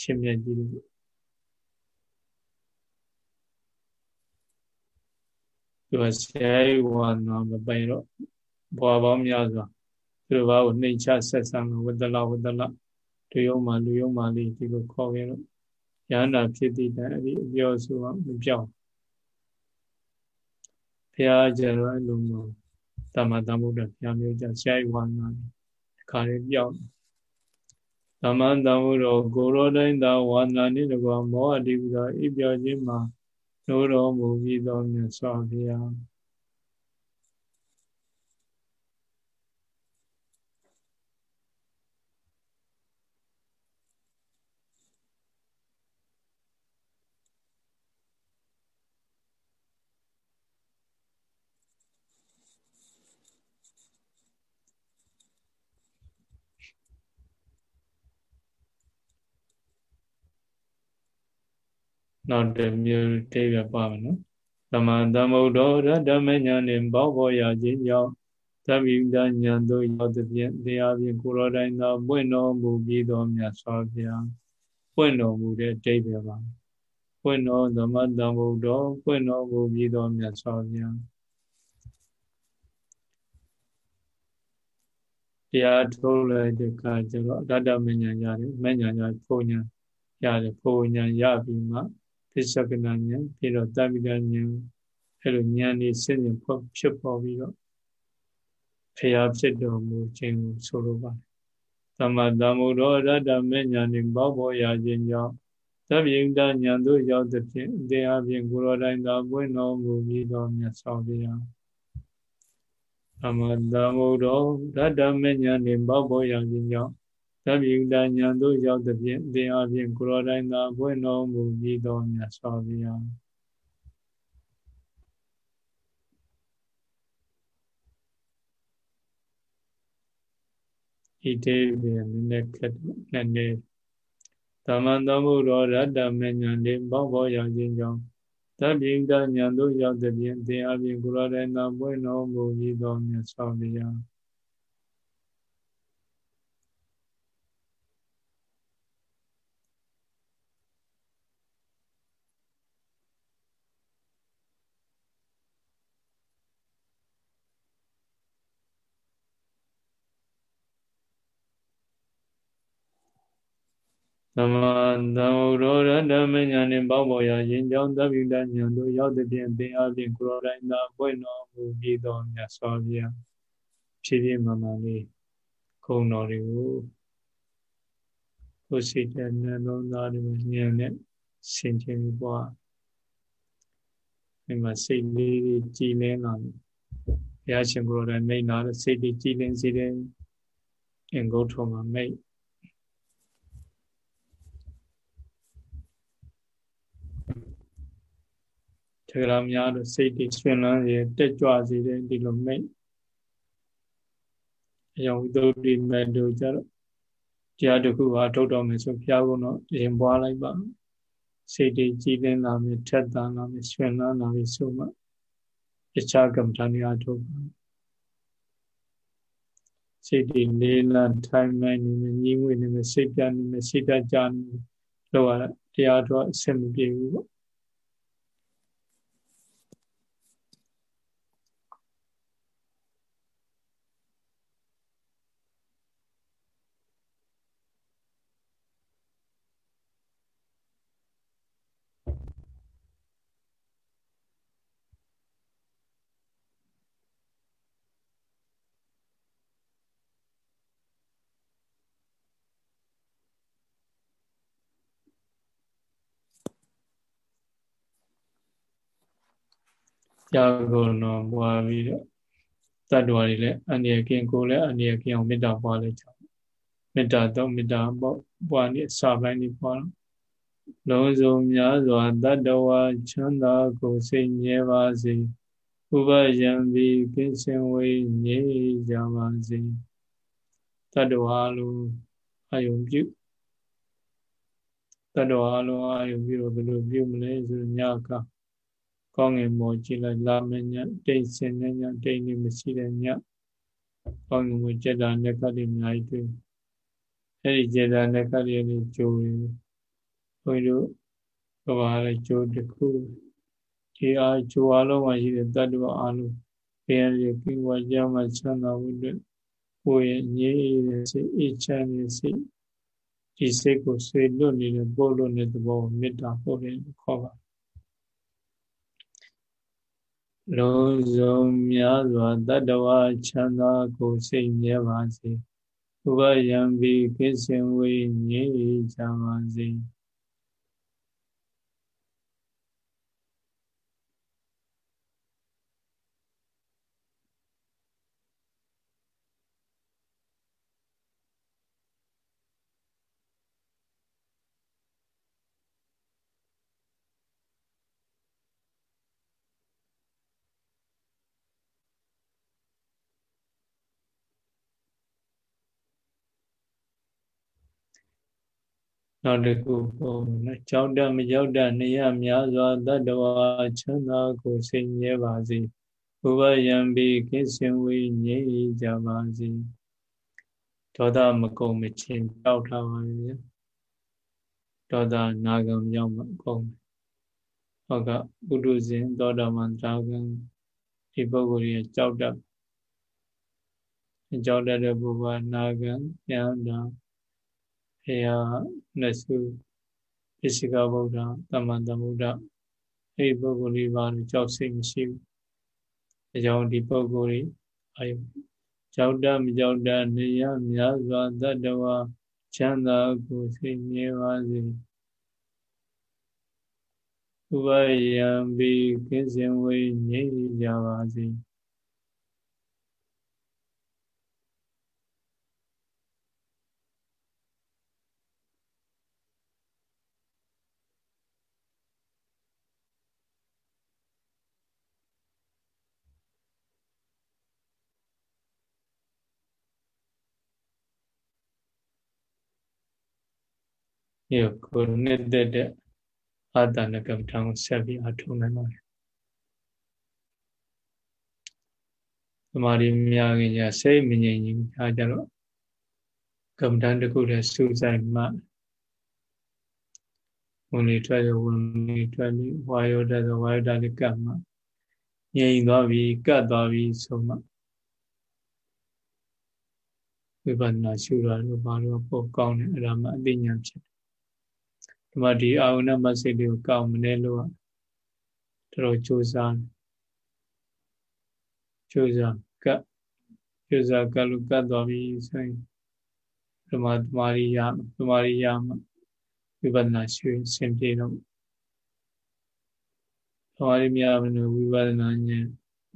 Speaker 2: ရှင်မြတ်ကြီးတို့သူကဆရာကြီးဝါနာမပိုင်တော့ဘွာပေါင်းများစွာ သူတို့ဘာကိုနှိမ်ချဆက်ဆံလို့ဝတ္တလဝတ္တလလူယုံမှလူယုံမှလေးဒီလိုခေါ်ခဲ့တော့ရဟန္တာဖြစ်တဲ့တိုင်အဲ့ဒီအပြောဆိုတာမပြောင်းဘုရားကျတော့အဲ့လိုမျိုးတမတမုဒ္ဒဘုရားမျိုးကြဆရာကြီးဝါနာတခါလေးပြောင်းသမန္တဝရောကိုရောတိုင်းသာဝါနာနှင့်တကွာမောဟတိပ္ပာဤပြောခြင်းမှာနိုးတော်မူပြီးသောမြတ်စွာဘုရား နောက်တစ်မျိုးတိပြပါမယ်နော်သမန္တမုဒ္ဒောရဓမ္မညာနှင့်ဘောဘောရခြင်းကြောင့်သဗ္ဗိဒညာသို့ရောက်သည်ဖြင့်တရားဖြင့်ကိုရောတိုင်းသောပွင့်တော်မူပြီးသောမြတ်စွာဘုရားပွင့်တော်မူတဲ့တိပြပါပွင့်တော်သမန္တမုဒ္ဒောပွင့်တော်မူပြီးသောမြတ်စွာဘုရားတရားထုတ်လိုက်တဲ့အခါကျတော့အတ္တမညာရတယ်မညာညာဖုန်ညာရတယ်ဖုန်ညာရပြီးမှ သစ္စာကနာဉာဏ်ပြီးတော့တာပိကဉာဏ်အဲ့လိုဉာဏ်ဤဆင်းရဲဖြစ်ပေါ်ပြီးတော့ဖျားဖြစ်တော်မူခြင်းကိုဆိုလိုပါတယ်။သမ္မာသမ္ဗုဒ္ဓရတ္တမေညာနှင့်ပေါပေါ်ရခြင်းကြောင့်သဗ္ဗယုတဉာဏ်တို့ရောက်သဖြင့်အတေအပြင်ကိုရောတိုင်းသာပွင့်တော်မူပြီးသောမြတ်စွာဘုရား။သမ္မာသမ္ဗုဒ္ဓရတ္တမေညာနှင့်ပေါပေါ်ရခြင်းကြောင့် သဗ္ဗယုတညာသို့ရောက်သည်ဖြင့်သင်အပြင်ကိုရောတိုင်းသာဖွင့်တော်မူပြီးသောမြတ်စွာဘုရားဣတိဘေနည်းနည်းခက်နည်းနည်းသမန္တမုရောရတ္တမဉ္ဇဉ်လေးဘောဘောရခြင်းကြောင့်သဗ္ဗယုတညာသို့ရောက်သည်ဖြင့်သင်အပြင်ကိုရောတိုင်းသာဖွင့်တော်မူပြီးသောမြတ်စွာဘုရား သမသံဝရောရတမညာနှင့်ပေါ့ပေါ်ရာရင်ကြောင့်သဗ္ဗိတညာတို့ရောက်သည်ဖြင့်သင်အပြင်ကိုရောတိုင်းသာပွင့်တော်မူပြီးသောမြတ်စွာဘုရားဖြည်းဖြည်းမှန်မှန်လေးခုံတော်တွေကိုကိုယ်စိတ်နဲ့နှလုံးသားတွေညံနဲ့ဆင်ခြင်ပြီးပွားဒီမှာစိတ်လေးတွေကြည်လင်းလာတယ်ဘုရားရှင်ကိုယ်တော်မိတ်နာတဲ့စိတ်တွေကြည်လင်းစေတယ်အင်္ဂုတ္ထမှာမိတ် ထေရများတို့စိတ်တွေရှင်လန်းရတက်ကြွစေတယ်ဒီလိုမိတ်အယောဝိသုဒ္ဓိမဲ့တို့ကြတော့တရားတစ်ခုဟာထုတ်တော်မယ်ဆိုဘုရားကတော့ရင်ပွားလိုက်ပါစိတ်တွေကြည်လင်းလာမယ်ထက်သန်လာမယ်ရှင်လန်းလာပြီဆိုမှတခြားကမ္မဋ္ဌာန်းများထုတ်ပါစိတ်တွေလေးလံထိုင်မှနေမယ်ညီးငွေနေမယ်စိတ်ပြနေမယ်စိတ်တကြနေလို့ရတရားတော့အဆင်မပြေဘူးပေါ့ ကြာကုန်တော့ပွားပြီးတော့တတ္တဝါတွေလည်းအန္တရာယ်ကင်းကိုယ်လည်းအန္တရာယ်ကင်းအောင်မေတ္တာပွားလိုက်ကြမေတ္တာတော့မေတ္တာပေါ့ပွားနေအစာပိုင်းနေပွားတော့လုံးစုံများစွာတတ္တဝါချမ်းသာကိုစိတ်မြဲပါစေဥပယံပြီးကင်းစင်ဝေးငြိကြပါစေတတ္တဝါလုံးအယုံပြုတတ္တဝါလုံးအယုံပြုတော့ဘယ်လိုပြုမလဲဆိုညက ကောင်းငင်မောကြည့်လိုက်လာမညတိတ်စင်တဲ့ညတိတ်နေမရှိတဲ့ညကောင်းငင်မောကြက်တာနဲ့ကတည်းအများကြီးတွေ့အဲ့ဒီကြက်တာနဲ့ကတည်းကကြိုးရဘုန်းကြီးတို့ကဘာလဲကြိုးတစ်ခုဒီအားကြိုးအလုံးမှာရှိတဲ့တတ္တဝါအလုံးဘယ်ရည်ကိဝါကြမှာချမ်းသာဖို့အတွက်ကိုယ်ရဲ့ငြိတဲ့စိတ်အေးချမ်းတဲ့စိတ်ဒီစိတ်ကိုဆွေလွတ်နေတဲ့ပို့လွတ်တဲ့သဘောမေတ္တာပို့တယ်ခေါ်ပါ လုံးစုံများစွာတတ္တဝါချမ်းသာကိုစိတ်မြဲပါစေဥပယံဘိကိစ္စံဝေငြိကြပါစေ နောက်တစ်ခုပုံနဲ့ကြောက်တမကြောက်တနေရများစွာတတ္တဝါချမ်းသာကိုစိတ်မြဲပါစေဘုဗယံပိကိစ္စံဝိငြိကြပါစေဒေါသမကုံမချင်းတောက်ထားပါလေဒေါသနာဂံရောက်မှအကုန်ဟုတ်ကပုထုဇဉ်သောတာပန်တာဂံဒီပုဂ္ဂိုလ်ရဲ့ကြောက်တတ်ကြောက်တတ်တဲ့ဘုရားနာဂံဉာဏ်တာ ဘုရားနှစ်စုပိစိကဗုဒ္ဓသမ္မာသမ္ဗုဒ္ဓအဲ့ဒီပုဂ္ဂိုလ်လေးပါလို့ကြောက်စိတ်မရှိဘူးအကြောင်းဒီပုဂ္ဂိုလ်လေးအာယုကြောက်တမကြောက်တနေရများစွာတတ္တဝါချမ်းသာကိုစိတ်မြဲပါစေဥပယံဘိကိစ္စံဝေငြိကြပါစေ ဒီကိုနှစ်သက်တဲ့အာတဏကမ္မထံကိုဆက်ပြီးအထုံနိုင်ပါတယ်သမာဓိများခင်ညာစိတ်မငြိမ်ကြီးအားကြတော့ကမ္မထံတစ်ခုတည်းစူးစိုက်မှဝင်လေထွက်ရဝင်လေထွက်ပြီးဝါယောတဆိုဝါယောတလေးကတ်မှငြိမ်သွားပြီကတ်သွားပြီဆိုမှဝိပဿနာရှုတာလို့ဘာလို့ပို့ကောင်းတယ်အဲ့ဒါမှအသိဉာဏ်ဖြစ် ဒီမှာဒီအာဝဏမစိတ်လေးကိုကောင်းမနေလို့တော်တော်ကြိုးစားကြိုးစားကတ်ကြိုးစားကတ်လို့ကတ်သွားပြီဆိုရင်ဓမ္မသမာရိယသမာရိယမှာဝိပဿနာရှုစင်ပြေတော့သမာရိမြမလို့ဝိပဿနာဉာဏ်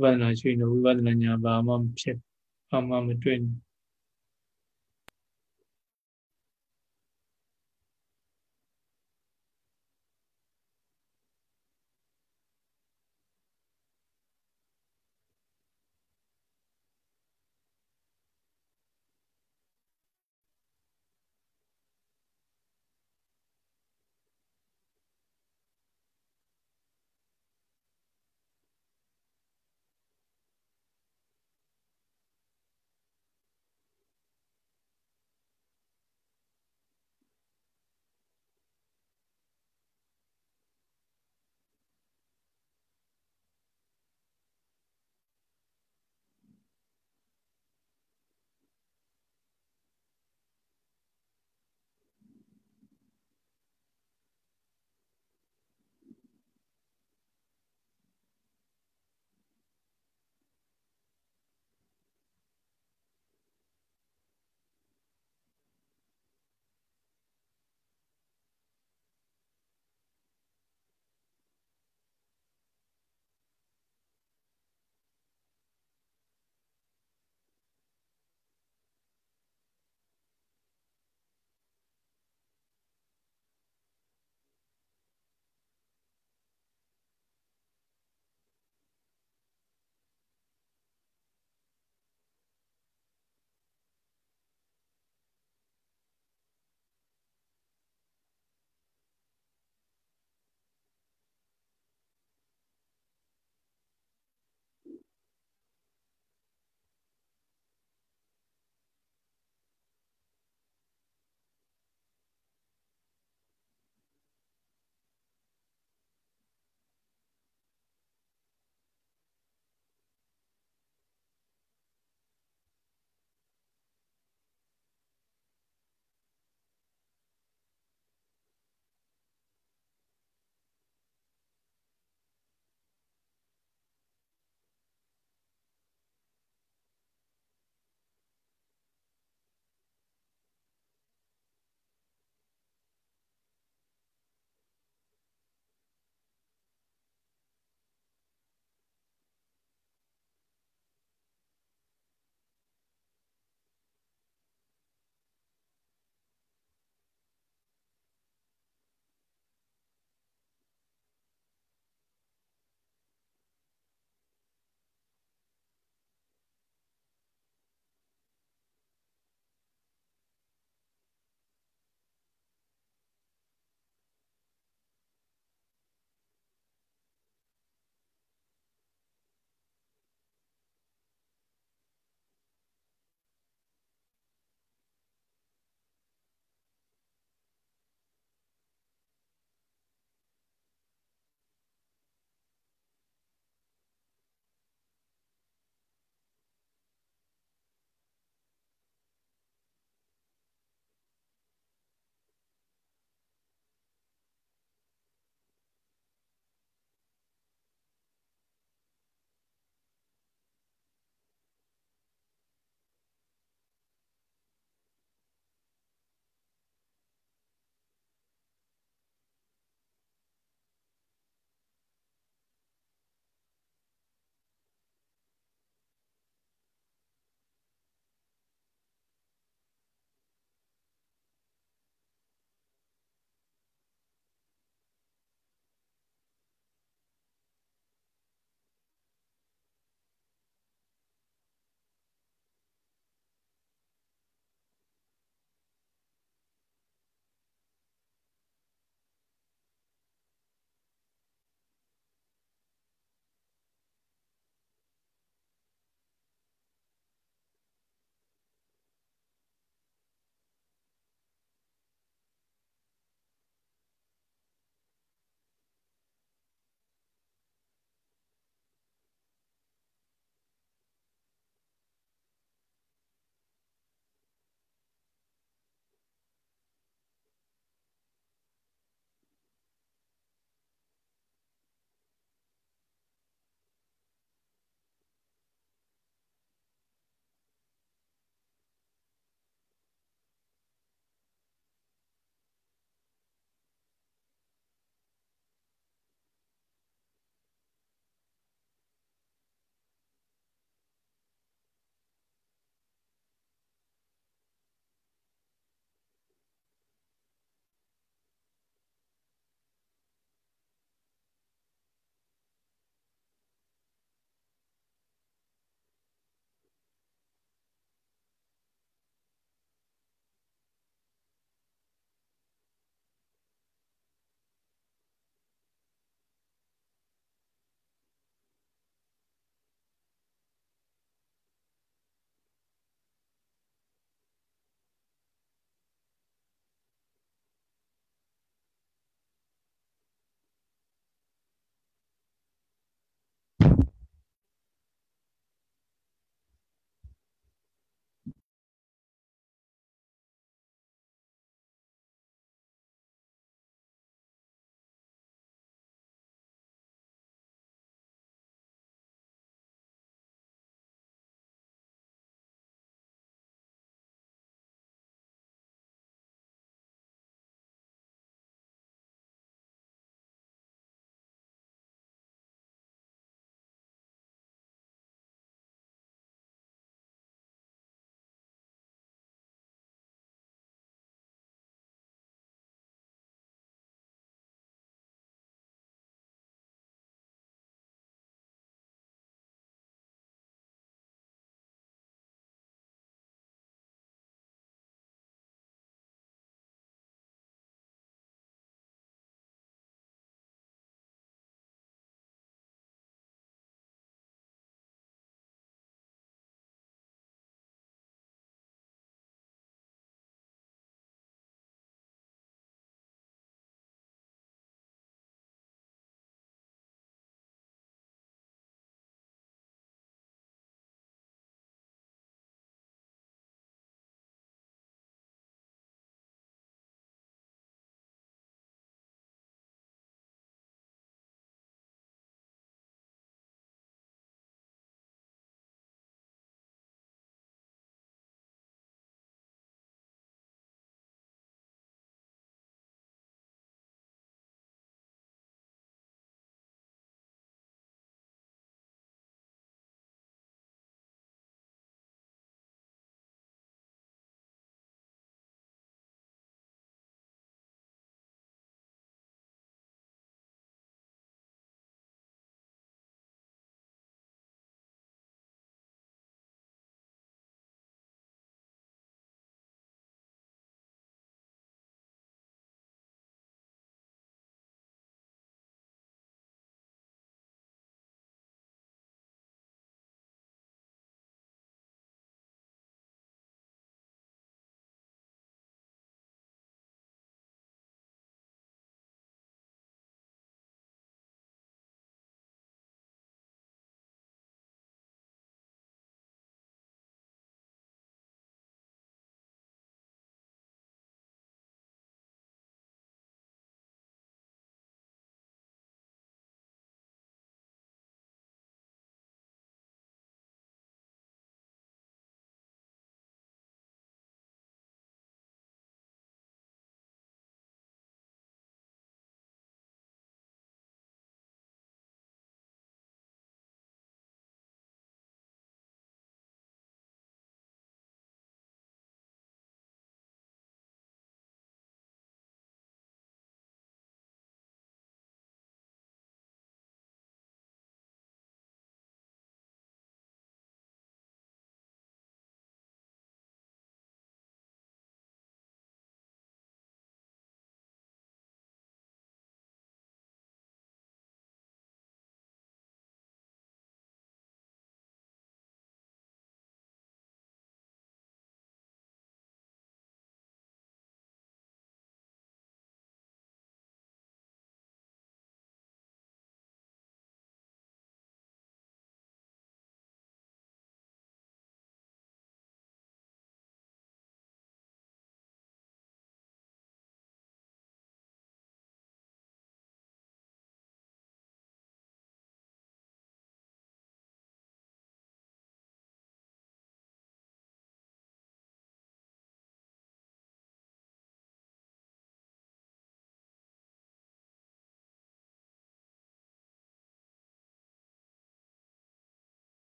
Speaker 2: ဝိပဿနာရှုရင်ဝိပဿနာဉာဏ်ဘာမှမဖြစ်ဘာမှမတွေ့ဘူး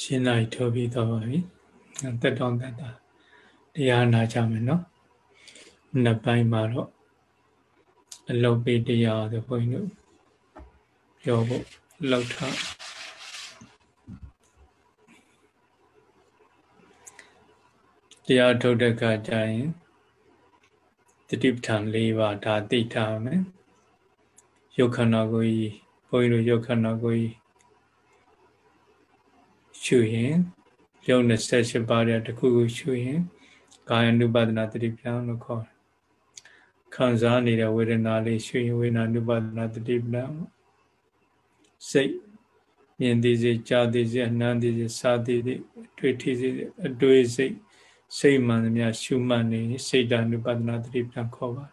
Speaker 2: ရှင်းလိုက်ထုတ်ပြီးတော့ပါပြီတက်တောင်းတက်တာတရားနာကြမယ်နော်နှစ်ပိုင်းမှာတော့အလုတ်ပေးတရားဆိုဘုန်းကြီးတို့ပြောဖို့လောက်ထားတရားထုတ်တဲ့အခါကျရင်တတိပဋ္ဌာန်၄ပါးဒါသိထားမယ်ယုတ်ခန္ဓာကိုယ်ကြီးဘုန်းကြီးတို့ယုတ်ခန္ဓာကိုယ်ကြီး ရှုရင်ယုတ်28ပါးတဲ့တခုခုရှုရင်ကာယ ानु ပါဒနာတတိပဋ္ဌာန်လို့ခေါ်တယ်ခံစားနေတဲ့ဝေဒနာလေးရှုရင်ဝေဒနာ ानु ပါဒနာတတိပဋ္ဌာန်စိတ်မြင်သိစေကြားသိစေအနံ့သိစေစားသိစေတွေ့ထိစေအတွေ့စိတ်စိတ်မှန်သမျှရှုမှတ်နေစိတ်ဓာနုပဒနာတတိပ္ပံခေါ်ပါ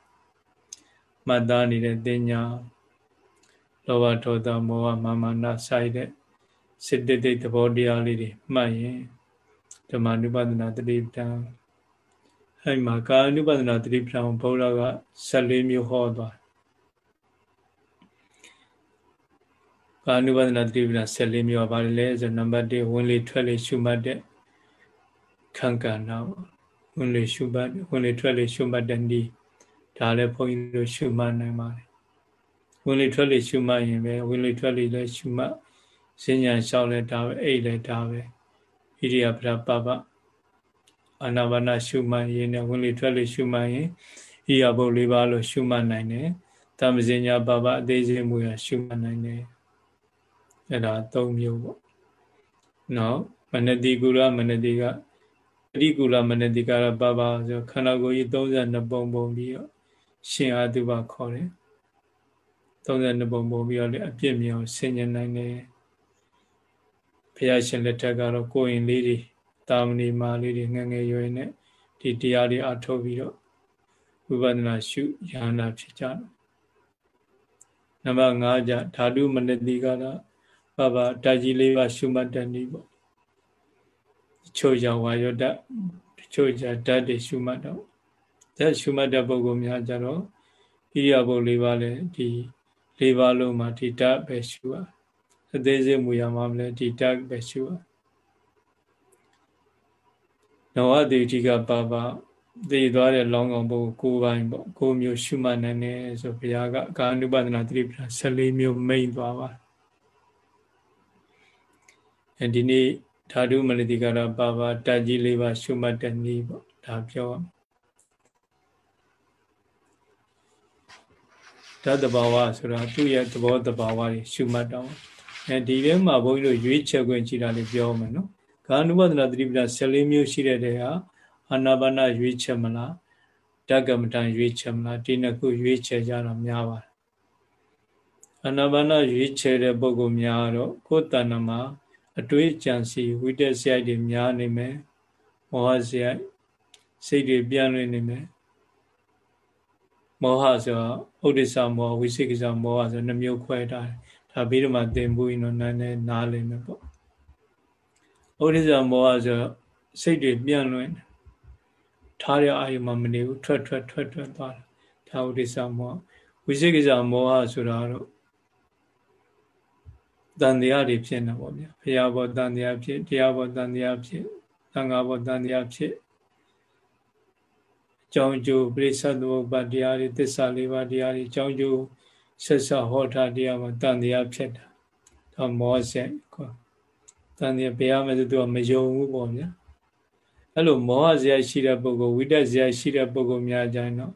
Speaker 2: မှတ်သားနေတဲ့တင်ညာလောဘဒေါသမောဟမာမာနဆိုင်တဲ့ စိတ်တိတ်သဘောတရားလေးတွေမှတ်ရင်ဓမ္မနုပဒနာတတိပ္ပံအဲ့မှာကာနုပဒနာတတိပ္ပံဘုရားက14မျိုးဟောသွားကာနုပဒနာတတိပ္ပံ14မျိုးပါလဲဆိုနံပါတ်1ဝင်လေထွက်လေရှုမှတ်တဲ့ခံကဏ္ဍဝင်လေရှုမှတ်ဝင်လေထွက်လေရှုမှတ်တဲ့နည်းဒါလည်းဘုန်းကြီးတို့ရှုမှတ်နိုင်ပါတယ်ဝင်လေထွက်လေရှုမှတ်ရင်ပဲဝင်လေထွက်လေလည်းရှုမှတ် စဉ္ညာလျှောက်လဲဒါပဲအိတ်လဲဒါပဲဣရိယာပဒပပအာနာပါနရှုမှတ်ရင်နဲ့ဝင်လေထွက်လေရှုမှတ်ရင်ဣရိယာပုတ်၄ပါးလို့ရှုမှတ်နိုင်တယ်တမစဉ္ညာပပအသေးစိတ်မူရရှုမှတ်နိုင်တယ်အဲ့ဒါ၃မျိုးပေါ့နော်မနတိကုရမနတိကပရိကူလမနတိကာရပပဆိုခန္ဓာကိုယ်ကြီး32ပုံပုံပြီးတော့ရှင်အာတုဘခေါ်တယ်32ပုံပုံပြီးတော့လေအပြစ်မြောင်ဆင်ញနိုင်တယ် ဘုရားရှင်လက်ထက်ကတော့ကိုရင်လေးတွေတာမဏိမာလေးတွေငငယ်ရွယ်နဲ့ဒီတရားတွေအထုတ်ပြီးတော့ဝိပဿနာရှုဉာဏ်ဖြစ်ကြတယ်နံပါတ်5ကြဓာတုမနတိကာရပပတာကြီးလေးပါရှုမှတ်တဲ့နည်းပေါ့ချို့ကြောင့်ဝါယောဓာတ်တချို့ကြဓာတ်တွေရှုမှတ်တော့ဓာတ်ရှုမှတ်တဲ့ပုဂ္ဂိုလ်များကြတော့ဣရိယာပုတ်၄ပါးလည်းဒီ၄ပါးလုံးမှာဒီဓာတ်ပဲရှုရ အသေးစိတ်မူရမှာမလဲဒီဓာတ်ပဲရှုရနောဝတိတိကပါပါသိသွားတဲ့လောင်းကောင်ပုဂ္ဂိုလ်၉ပိုင်းပေါ့၉မျိုးရှုမှတ်နိုင်တယ်ဆိုဘုရားကကာနုပဒနာတိပ္ပံ14မျိုးမိတ်သွားပါအဲဒီနေ့ဓာတုမနတိကရပါပါတကြီးလေးပါရှုမှတ်တဲ့နည်းပေါ့ဒါပြောဓာတ်တဘာဝဆိုတာသူ့ရဲ့သဘောတဘာဝတွေရှုမှတ်တော့ အဲဒီထဲမှာဘုန်းကြီးတို့ရွေးချယ်ခွင့်ကြည့်တာလေးပြောမယ်နော်ကာနုပဒနာသတိပ္ပံ14မျိုးရှိတဲ့တဲ့ဟာအာနာပါနရွေးချယ်မလားဓကမတန်ရွေးချယ်မလားဒီနှစ်ခုရွေးချယ်ကြတာများပါတယ်အာနာပါနရွေးချယ်တဲ့ပုဂ္ဂိုလ်များတော့ကိုယ်တဏ္ဍမှာအတွေးကြံစီဝိတက်စရိုက်တွေများနေမယ်မောဟစရိုက်စိတ်တွေပြန့်လွင့်နေမယ်မောဟဆိုဥဒိစ္စမောဟဝိသိကိစ္စမောဟဆိုနှမျိုးခွဲထားတယ် ဒါပြီးတော့မှသင်ဘူးရင်တော့နားနဲ့နားလိမ့်မယ်ပေါ့ဥဒိစ္စမောဟဆိုစိတ်တွေပြန့်လွင့်ထားတဲ့အာယုမှာမနေဘူးထွက်ထွက်ထွက်ထွက်သွားတယ်ဒါဥဒိစ္စမောဟဝိသိကိစ္စမောဟဆိုတာတော့တန်တရားတွေဖြစ်နေပါဗျာဘုရားဘောတန်တရားဖြစ်တရားဘောတန်တရားဖြစ်သံဃာဘောတန်တရားဖြစ်အကြောင်းကျိုးပြိဿသမုပ္ပါတရားတွေသစ္စာလေးပါးတရားတွေအကြောင်းကျိုး ဆက်ဆက်ဟောထားတရားမှာတန်တရားဖြစ်တာဒါမောဆက်ကွာတန်တရားဘုရားမဲ့သူကမယုံဘူးပေါ့ဗျာအဲ့လိုမောဟဇယရှိတဲ့ပုဂ္ဂိုလ်ဝိတ္တဇယရှိတဲ့ပုဂ္ဂိုလ်များကြရင်တော့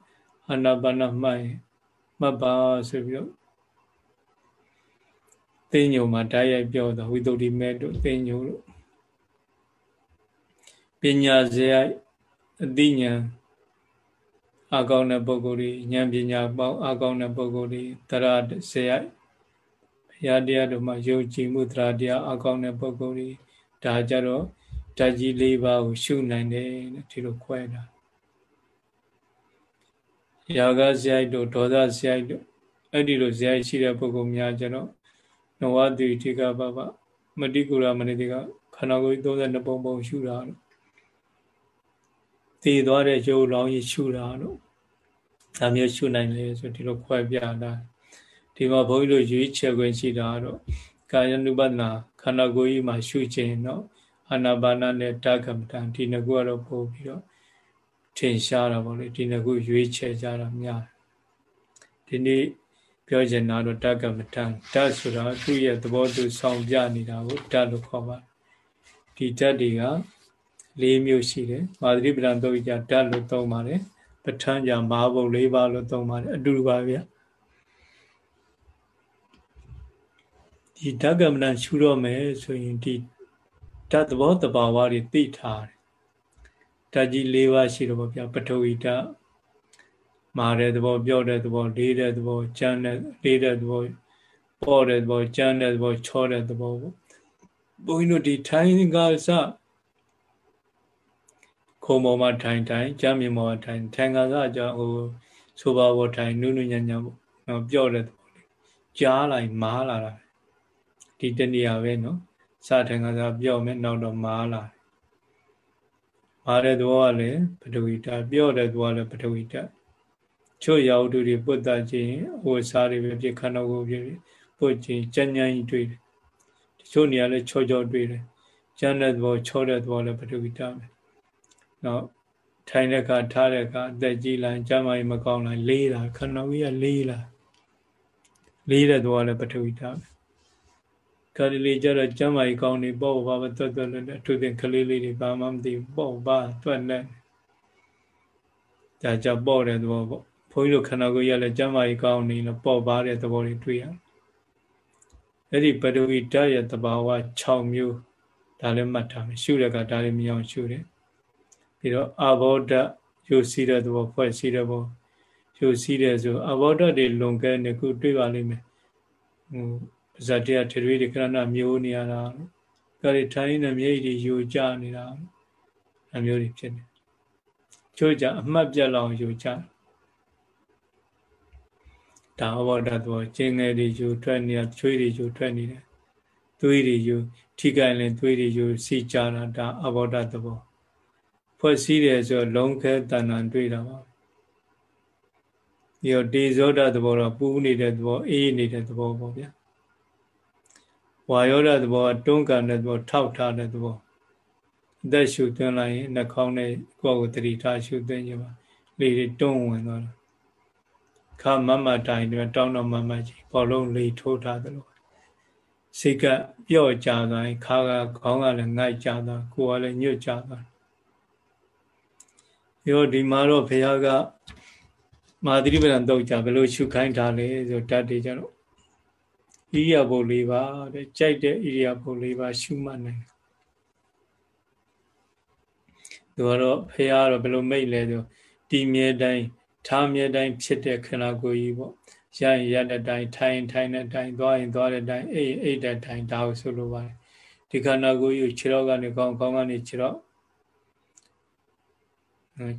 Speaker 2: အာနာပါနမှတ်ရင်မှတ်ပါဆိုပြီးတော့သိညုံမှာဓာတ်ရိုက်ပြောတာဝိသုဒ္ဓိမဲ့တို့သိညုံတို့ပညာဇယအသိဉာဏ် အကောင်းတဲ့ပုဂ္ဂိုလ်တွေဉာဏ်ပညာပေါင်းအကောင်းတဲ့ပုဂ္ဂိုလ်တွေတရဇယဘုရားတရားတို့မှာယုံကြည်မှုတရတရားအကောင်းတဲ့ပုဂ္ဂိုလ်တွေဒါကြတော့ဓာတ်ကြီး၄ပါးကိုရှုနိုင်တယ်ဒီလိုခွဲတာရာဂဇယတို့ဒေါသဇယတို့အဲ့ဒီလိုဇယရှိတဲ့ပုဂ္ဂိုလ်များကြတော့နဝတိတိကပပမတိကုရမနိတိကခန္ဓာကိုယ်32ပုံပုံရှုတာလို့ တည်သွားတဲ့ရုပ်လောင်းကြီးရှုတာလို့ဒါမျိုးရှုနိုင်လေဆိုဒီလိုခွဲပြတာဒီမှာဘုန်းကြီးတို့ရွေးချယ်ခွင့်ရှိတာတော့ကာယ ानु ပဒနာခန္ဓာကိုယ်ကြီးမှာရှုခြင်းတော့အာနာပါနနဲ့တက္ကမတန်ဒီနှစ်ခုကတော့ပို့ပြီးတော့ထင်ရှားတာပေါ့လေဒီနှစ်ခုရွေးချယ်ကြတာများဒီနေ့ပြောချင်တာတော့တက္ကမတန်ဓာတ်ဆိုတာသူ့ရဲ့သဘောသူဆောင်ပြနေတာကိုဓာတ်လို့ခေါ်ပါတယ်ဒီဓာတ်တွေက ၄မျိုးရှိတယ်မာသရိပဒံသုတ်ကြဓာတ်လို့သုံးပါတယ်ပဋ္ဌာန်းကြမဟာဘုတ်၄ပါးလို့သုံးပါတယ်အတူတူပါဗျာဒီဓကမဏရှုတော့မယ်ဆိုရင်ဒီဓာတ်သဘောတဘာဝတွေသိထားတယ်ဓာတ်ကြီး၄ပါးရှိတော့ဗျာပထဝီဓာတ်မာတဲ့သဘောပြောတဲ့သဘောလေးတဲ့သဘောကြမ်းတဲ့လေးတဲ့သဘောပေါ်တဲ့သဘောကြမ်းတဲ့သဘောချောတဲ့သဘောပေါ့ဘုန်းကြီးတို့ဒီထိုင်းကစ ခုံပေါ်မှာထိုင်ထိုင်ကြမ်းမြေပေါ်မှာထိုင်ထိုင်ကစားကြောင့်ဟိုဆိုပါပေါ်ထိုင်နုနုညံ့ညံ့ပေါ့နော်ပြော့တဲ့သဘောလေးကြားလိုက်မားလာတာဒီတနေရာပဲနော်စထိုင်ကစားပြော့မယ်နောက်တော့မားလာမားတဲ့သဘောကလည်းပထဝီဓာတ်ပြော့တဲ့သဘောကလည်းပထဝီဓာတ်ချို့ရောက်တူတွေပုတ်တာခြင်းဟိုစားတွေပဲဖြစ်ခန္ဓာကိုယ်ဖြစ်ပုတ်ခြင်းကြမ်းကြမ်းကြီးတွေ့တယ်တချို့နေရာလဲချောချောတွေ့တယ်ကျမ်းတဲ့သဘောချောတဲ့သဘောလည်းပထဝီဓာတ်ပဲ နောက်ထိုင်တဲ့အခါထားတဲ့အခါအသက်ကြီးလာကျမ်းမာရေးမကောင်းလာလေးလာခဏဝေးကလေးလာလေးတဲ့သွားလဲပထဝီဓာတ်ခါဒီလေးကျတော့ကျမ်းမာရေးကောင်းနေပေါ့ဘာပဲတွတ်တွတ်လည်းအထူးသဖြင့်ကလေးလေးတွေဘာမှမသိဘူးပေါ့ဘာတွတ်နဲ့ဒါကြောင့်ပေါ့တဲ့သဘောပေါ့ဘုန်းကြီးတို့ခန္ဓာကိုယ်ရလဲကျမ်းမာရေးကောင်းနေလို့ပေါ့ပါတဲ့သဘောတွေတွေ့ရအဲ့ဒီပထဝီဓာတ်ရဲ့သဘာဝ6မျိုးဒါလည်းမှတ်ထားမယ်ရှုတဲ့ကဒါလည်းမရအောင်ရှုတယ် ပြီးတော့အဘောဓယူစီးတဲ့သဘောဖွဲ့စည်းတဲ့ဘောယူစီးတဲ့ဆိုအဘောဓတွေလွန်ကဲနေခုတွေ့ပါလိမ့်မယ်ဟိုပါဇတ်တရားထေရီတွေကရဏမျိုးနေရတာကရီထိုင်းနဲ့မြေကြီးယူကြနေတာအမျိုးတွေဖြစ်နေချို့ကြအမှတ်ပြက်လောက်ယူကြဒါအဘောဓသဘောကျင်းငယ်တွေယူထွက်နေတာချွေးတွေယူထွက်နေတယ်သွေးတွေယူထိကြိုင်ရင်သွေးတွေယူစီကြတာဒါအဘောဓသဘော ဖွဲ့စည်းတယ်ဆိုလုံးခဲတဏ္ဍာတွေ့တာပါဒီတော့တေဇောဒသဘောတော့ပူးနေတဲ့သဘောအေးနေတဲ့သဘောပေါ့ဗျာဝါယောဒသဘောကတွန်းကန်တဲ့သဘောထောက်ထားတဲ့သဘောအသက်ရှူသွင်းလိုက်ရင်နှာခေါင်းနဲ့ကိုယ့်ကိုတတိထားရှူသွင်းကြပါလေတွေတွန်းဝင်သွားတာခမမတိုင်တွေတောင်းတော့မမကြီးဘောလုံးလေထိုးထားသလိုစိတ်ကပြော့ကြသွားရင်ခါကခေါင်းကလည်းငိုက်ကြသွားကိုယ်ကလည်းညွတ်ကြသွား ရောဒီမှာတော့ဘုရားကမာသရိပဒံတုတ်ကြဘယ်လိုရှုခိုင်းထားလဲဆိုတတ်တယ်ကြတော့ဣရိယာပုတ်လေးပါတဲ့ကြိုက်တဲ့ဣရိယာပုတ်လေးပါရှုမှတ်နိုင်သူကတော့ဘုရားကတော့ဘယ်လိုမိတ်လဲဆိုဒီမြဲတိုင်းထားမြဲတိုင်းဖြစ်တဲ့ခန္ဓာကိုယ်ကြီးပေါ့ရရင်ရတဲ့တိုင်းထိုင်ထိုင်တဲ့တိုင်းသွားရင်သွားတဲ့တိုင်းအိတ်အိတ်တဲ့တိုင်းဒါကိုဆိုလိုပါတယ်ဒီခန္ဓာကိုယ်ကြီးခြေတော့ကနေကောင်းကောင်းကနေခြေတော့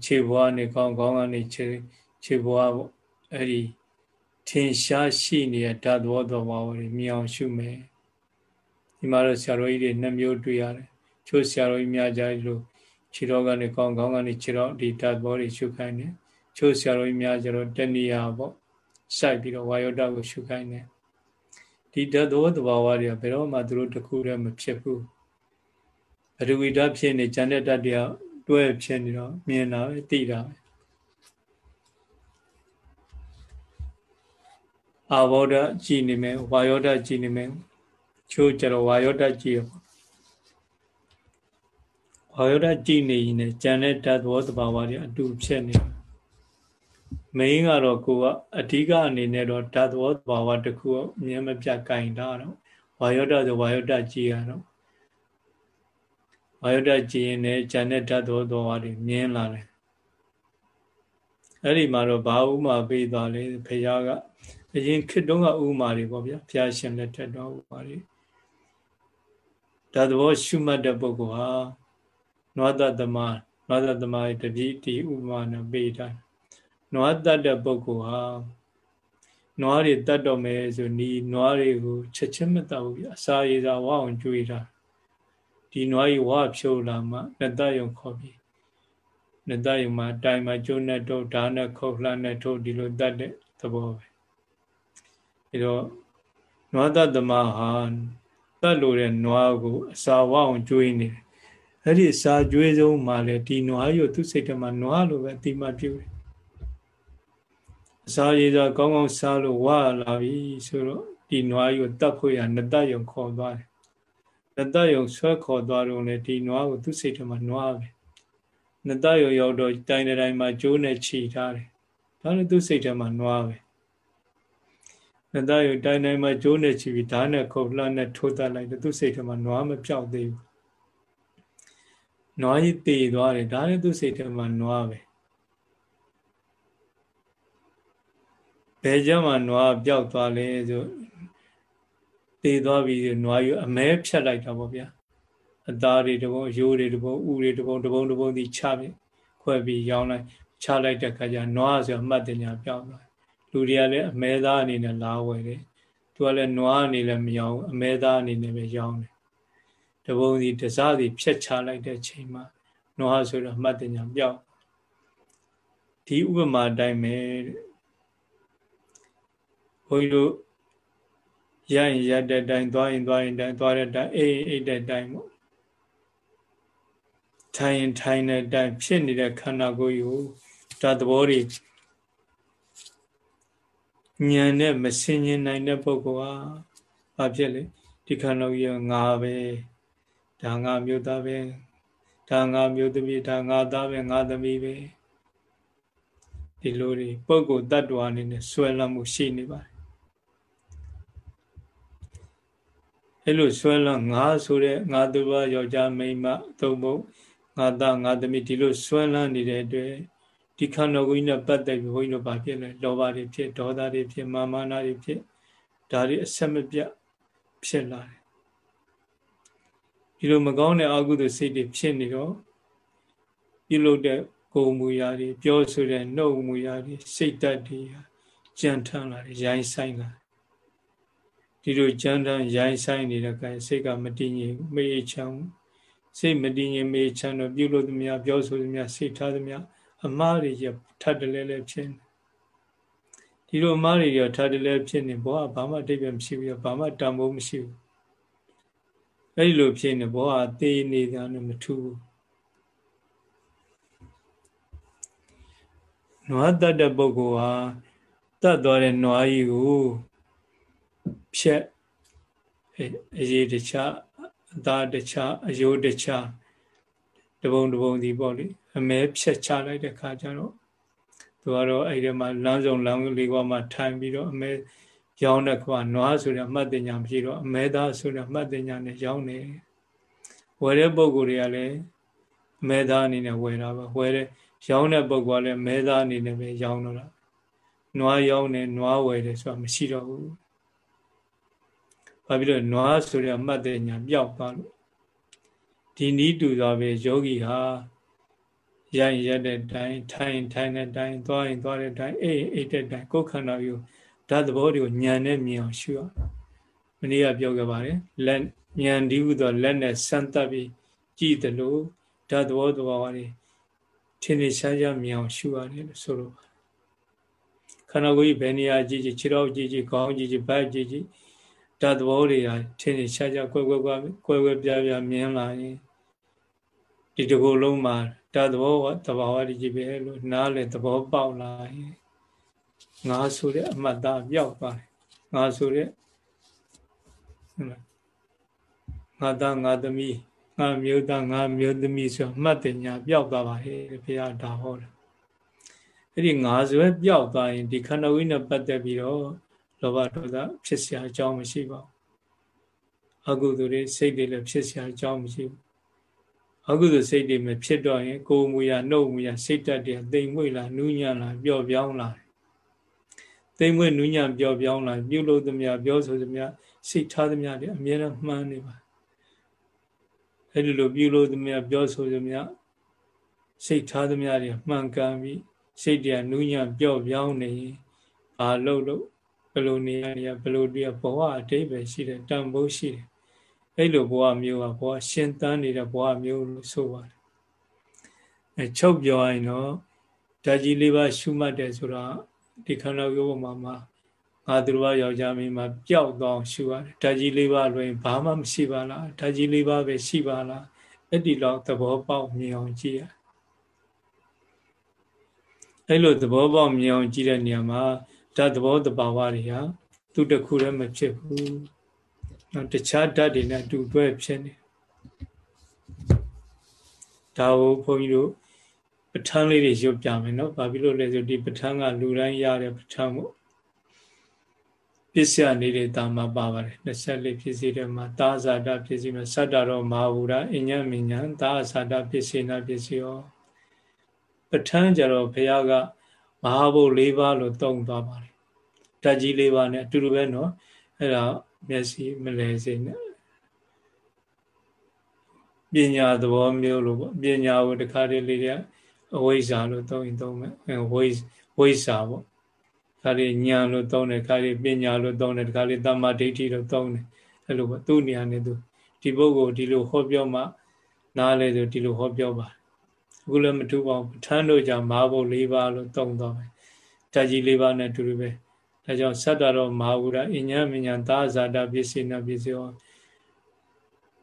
Speaker 2: ခြေဘွားနေကောင်းကောင်းကနေခြေခြေဘွားပေါ့အဲ့ဒီထင်ရှားရှိနေတဲ့ဓာတ်သဘောတော်ဘာတွေမြင်အောင်ရှုမယ်ဒီမှာတော့ဆရာတော်ကြီးတွေနှစ်မျိုးတွေ့ရတယ်ချို့ဆရာတော်ကြီးများကြလို့ခြေတော်ကနေကောင်းကောင်းကနေခြေတော်ဒီဓာတ်ဘောတွေရှုခိုင်းတယ်ချို့ဆရာတော်ကြီးများကြတော့တဏှာပေါ့စိုက်ပြီးတော့ဝါယောဓာတ်ကိုရှုခိုင်းတယ်ဒီဓာတ်သဘောတဘာဝတွေကဘယ်တော့မှသူတို့တခုတည်းမဖြစ်ဘူးအရူဝိဓာတ်ဖြစ်နေဉာဏ်တဲ့ဓာတ်တွေက တွဲဖြစ်နေတော့မြင်တာပဲသိတာပဲအာဘောဓကြည်နေမယ်ဝါယောဓကြည်နေမယ်ချိုးကြတော့ဝါယောဓကြည်ရပေါ့ဝါယောဓကြည်နေရင်လည်းကြံတဲ့ဓာတ်သဘောတဘာဝတွေအတူဖြစ်နေမင်းကတော့ကိုကအဓိကအနေနဲ့တော့ဓာတ်သဘောတဘာဝတစ်ခုအမြဲမပြတ်ကင်တာတော့ဝါယောဓဆိုဝါယောဓကြည်ရတော့ ဝါယုဒ္ဓကြည်ရင်လည်းဉာဏ်နဲ့ဓာတ်တော်တော်ဟာတွေမြင်လာတယ်အဲ့ဒီမှာတော့ဘာဥမာပေးသွားလဲဖရာကအရင်ခေတ်တုန်းကဥမာတွေပေါ့ဗျာဖရာရှင်လက်ထက်တော့ဥမာတွေဓာတ်တော်ရှုမှတ်တဲ့ပုဂ္ဂိုလ်ဟာနွားတသမနွားတသမရဲ့တတိဒီဥမာနဲ့ပေးတာနွားတတ်တဲ့ပုဂ္ဂိုလ်ဟာနွားတွေတတ်တော့မယ်ဆိုနီးနွားတွေကိုချက်ချင်းမတတ်ဘူးဗျအစာရည်စာဝအောင်ကြွေးတာ ဒီနွားကြီးဝါဖြိုးလာမှနှစ်သက်ယုံခေါ်ပြီးနှစ်သက်ယုံမှာတိုင်မှာကျိုးနဲ့တော့ဓာနဲ့ခုတ်လှမ်းနဲ့ထုတ်ဒီလိုတတ်တဲ့သဘောပဲအဲတော့နွားတတ်သမားဟာတတ်လို့တဲ့နွားကိုအစာဝအောင်ကျွေးနေတယ်အဲ့ဒီစာကြွေးဆုံးမှာလေဒီနွားရုပ်သူ့စိတ်ထဲမှာနွားလိုပဲအတိမပြုတယ်အစာရည်သာကောင်းကောင်းစားလို့ဝါလာပြီဆိုတော့ဒီနွားရုပ်တတ်ဖို့ရနတယုံခေါ်သွားတယ် နတယုံဆွဲခေါ်သွားတော့လေဒီနွားကိုသူ့စိတ်ထဲမှာနွားပဲနတယုံရောက်တော့တိုင်တိုင်းမှာကျိုးနဲ့ခြိထားတယ်ဒါလည်းသူ့စိတ်ထဲမှာနွားပဲနတယုံတိုင်တိုင်းမှာကျိုးနဲ့ခြိပြီးဓာတ်နဲ့ခုတ်လှမ်းနဲ့ထိုးတတ်လိုက်တယ်သူ့စိတ်ထဲမှာနွားမပြောက်သေးဘူးနွားကြီးတည်သွားတယ်ဒါလည်းသူ့စိတ်ထဲမှာနွားပဲဘယ်ကြမှာနွားပျောက်သွားလဲဆို တည်သွားပြီနွားယူအမဲဖြတ်လိုက်တာပေါ့ဗျာအသားတွေတပုံရိုးတွေတပုံဥတွေတပုံတပုံတပုံဒီချပြီခွဲပြီးရောင်းလိုက်ချလိုက်တဲ့ခါကျနွားဆိုအမှတ်တင်ညာပျောက်သွားလူတွေကလည်းအမဲသားအနေနဲ့လာဝယ်တယ်သူကလည်းနွားအနေနဲ့မရောင်းအမဲသားအနေနဲ့ပဲရောင်းတယ်တပုံစီတစားစီဖြတ်ချလိုက်တဲ့ချိန်မှာနွားဆိုတော့မှတ်တင်ညာပြောက်ဒီဥပမာတိုင်းပဲဘုန်းကြီးတို့ ရရင်ရတဲ့တိုင်းသွားရင်သွားရင်တိုင်းသွားတဲ့တိုင်းအိအိတဲ့တိုင်းပေါ့ထိုင်ရင်ထိုင်တဲ့တိုင်းဖြစ်နေတဲ့ခန္ဓာကိုယ်ကိုဒါသဘောတွေဉာဏ်နဲ့မစင်ញင်နိုင်တဲ့ပုဂ္ဂိုလ်ဟာဘာဖြစ်လဲဒီခန္ဓာကြီးကငါပဲဒါငါမျိုးသားပဲဒါငါမျိုးသမီးဒါငါသားပဲငါသမီးပဲဒီလိုတွေပုဂ္ဂိုလ်တ attva အနေနဲ့ဆွဲလမ်းမှုရှိနေပါတယ် အဲ့လိုဆွဲလမ်းငါဆိုတဲ့ငါသူဘယောက်ျားမိန်းမသုံးဖို့ငါသားငါသမီးဒီလိုဆွဲလမ်းနေတဲ့အတွက်ဒီခန္ဓာကိုယ်နဲ့ပတ်သက်ပြီးဘုန်းကြီးတို့ဗာဖြစ်လဲလောဘတွေဖြစ်ဒေါသတွေဖြစ်မာမာနတွေဖြစ်ဒါတွေအဆက်မပြတ်ဖြစ်လာတယ်ဒီလိုမကောင်းတဲ့အကုသိုလ်စိတ်တွေဖြစ်နေတော့ပြုလုပ်တဲ့ကိုယ်မူရာတွေပြောဆိုတဲ့နှုတ်မူရာတွေစိတ်ဓာတ်တွေကြံထမ်းလာတယ်ရိုင်းဆိုင်လာ ဒီလိုကြံထမ်းရိုင်းဆိုင်နေတဲ့ကံစိတ်ကမတည်ငြိမ်မေးချမ်းစိတ်မတည်ငြိမ်မေးချမ်းတော့ပြုလုပ်သမျှပြောဆိုသမျှစိတ်ထားသမျှအမှားတွေရထပ်တလဲလဲဖြစ်နေဒီလိုအမှားတွေရထပ်တလဲဖြစ်နေဘောကဘာမှအတိတ်ပဲမရှိဘူးဘာမှတန်ဖိုးမရှိဘူးအဲ့ဒီလိုဖြစ်နေဘောကသေနေတာနဲ့မထူးဘူးနွားတတ်တဲ့ပုဂ္ဂိုလ်ဟာတတ်သွားတဲ့နွားကြီးကို ဖြက်အရေးတခြားအသားတခြားအယိုးတခြားတပုံတပုံဒီပေါ့လေအမဲဖြက်ချလိုက်တဲ့ခါကျတော့သူကတော့အဲ့ဒီမှာလမ်းစုံလမ်းလေးကမှထိုင်ပြီးတော့အမဲရောင်းတဲ့ကွာနွားဆိုတဲ့အမှတ်တင်ညာဖြစ်တော့အမဲသားဆိုတဲ့အမှတ်တင်ညာနဲ့ရောင်းနေဝယ်တဲ့ပုံကိုယ်တွေကလည်းအမဲသားအနေနဲ့ဝယ်တာပဲဝယ်တဲ့ရောင်းတဲ့ပုံကလည်းအမဲသားအနေနဲ့ပဲရောင်းတော့တာနွားရောင်းတယ်နွားဝယ်တယ်ဆိုတာမရှိတော့ဘူး ဘာဖြစ်လို့နွားဆိုတဲ့အမှတ်တင်ညာပျောက်သွားလို့ဒီနီးတူစွာပဲယောဂီဟာရရင်ရတဲ့တိုင်ထိုင်ထိုင်တဲ့တိုင်သွားရင်သွားတဲ့တိုင်အိတ်အိတ်တဲ့တိုင်ကိုယ်ခန္ဓာကိုဓာတ်သဘောတွေကိုညံနဲ့မြင်အောင်ရှုရမနေ့ကပြောခဲ့ပါတယ်လက်ညံဒီဟုသောလက်နဲ့စမ်းသပ်ပြီးကြည့်တယ်လို့ဓာတ်သဘောသဘောတွေထင်ထင်ရှားရှားမြင်အောင်ရှုရတယ်လို့ဆိုလိုပါတယ်ခန္ဓာကိုယ်ကြီးဘယ်နေရာကြည့်ကြည့်ခြေထောက်ကြည့်ကြည့်ခေါင်းကြည့်ကြည့်ဘက်ကြည့်ကြည့် ဓာတ်သဘောတွေဟာထင်ထင်ရှားရှားကွယ်ကွယ်ကွယ်ကွယ်ကွယ်ပြားပြားမြင်လာရင်ဒီတကူလုံးမှာဓာတ်သဘောသဘာဝတည်ကြည့်ပဲလို့နားလေသဘောပေါက်လာရင်ငါဆိုတဲ့အမှတ်သားပြောက်သွားတယ်ငါဆိုတဲ့ငါသားငါသမီးငါမျိုးသားငါမျိုးသမီးဆိုအမှတ်တင်ညာပြောက်သွားပါဟဲ့ဘုရားဒါဟောတယ်အဲ့ဒီငါဆိုရပြောက်သွားရင်ဒီခန္ဓာဝိနဲ့ပတ်သက်ပြီးတော့ လောဘဒေါသဖြစ်เสียအကြောင်းမရှိပါဘူးအကုသိုလ်တွေစိတ်တွေလည်းဖြစ်เสียအကြောင်းမရှိဘူးအကုသိုလ်စိတ်တွေမဖြစ်တော့ရင်ကိုယ်မူရနှုတ်မူရစိတ်တက်တွေတိမ်မွေ့လာနူးညံ့လာပျော့ပြောင်းလာတိမ်မွေ့နူးညံ့ပျော့ပြောင်းလာပြုလို့သမျှပြောဆိုသမျှစိတ်ထားသမျှတွေအမြဲတမ်းမှန်းနေပါအဲ့ဒီလိုပြုလို့သမျှပြောဆိုသမျှစိတ်ထားသမျှတွေမှန်ကန်ပြီးစိတ်တရားနူးညံ့ပျော့ပြောင်းနေရင်ဘာလို့လို့ ဘယ်လိုနေရဘယ်လိုတည်းဘဝအတိတ်ပဲရှိတယ်တန်ဖိုးရှိတယ်အဲ့လိုဘဝမျိုးကဘဝရှင်သန်နေတဲ့ဘဝမျိုးလို့ဆိုပါတယ်အဲချုပ်ပြောရင်တော့ဓာကြီးလေးပါရှုမှတ်တယ်ဆိုတာဒီခန္ဓာကိုယ်ပေါ်မှာမှာငါသူတော်ယောက်ျားမင်းမှာပျောက်သွားရှုရတယ်ဓာကြီးလေးပါလွင်ဘာမှမရှိပါလားဓာကြီးလေးပါပဲရှိပါလားအဲ့ဒီလောက်သဘောပေါက်မြင်အောင်ကြည့်ရအဲ့လိုသဘောပေါက်မြင်အောင်ကြည့်တဲ့နေရာမှာ ဓာတ်သဘောတဘာဝတွေဟာသူတခုလည်းမဖြစ်ဘူးနော်တခြားဓာတ်တွေနဲ့အတူတွဲဖြစ်နေဒါကိုဘုန်းကြီးတို့ပဋ္ဌာန်းလေးတွေရုပ်ပြမယ်နော်ဘာဖြစ်လို့လဲဆိုဒီပဋ္ဌာန်းကလူတိုင်းရတဲ့ပဋ္ဌာန်းပေါ့ပစ္စယနေတဲ့တာမှာပါပါတယ်24ပစ္စည်းတွေမှာသာဇာတပစ္စည်းမှာသတ္တရောမဟာဝူရအညံမညံသာဇာတပစ္စေနာပစ္စည်းရောပဋ္ဌာန်းကြတော့ဘုရားက မဟာဘုတ်၄ပါးလို့သုံးသွားပါတယ်ဓာတ်ကြီး၄ပါးနဲ့အတူတူပဲနော်အဲ့ဒါမျက်စိမလဲစေနဲ့ပညာသဘောမျိုးလို့ပေါ့ပညာကိုတခါတည်းလေးတဲ့အဝိဇ္ဇာလို့သုံးရင်သုံးမယ်ဝိဝိဇ္ဇာပေါ့ခါရီညာလို့သုံးတယ်ခါရီပညာလို့သုံးတယ်ခါရီတမ္မာဒိဋ္ဌိလို့သုံးတယ်အဲ့လိုပေါ့သူ့နေရာနဲ့သူဒီပုဂ္ဂိုလ်ဒီလိုဟောပြောမှနားလဲဆိုဒီလိုဟောပြောပါတယ် အခုလည်းမထူပါဘူးထမ်းတို့ကြောင့်မဟာဘုတ်၄ပါးလို့သုံးတော့မယ်ဓာကြီး၄ပါးနဲ့တူတူပဲဒါကြောင့်သတ္တရောမဟာဝုဒအညံမညာသာဇာတာပစ္စေနာပစ္စယော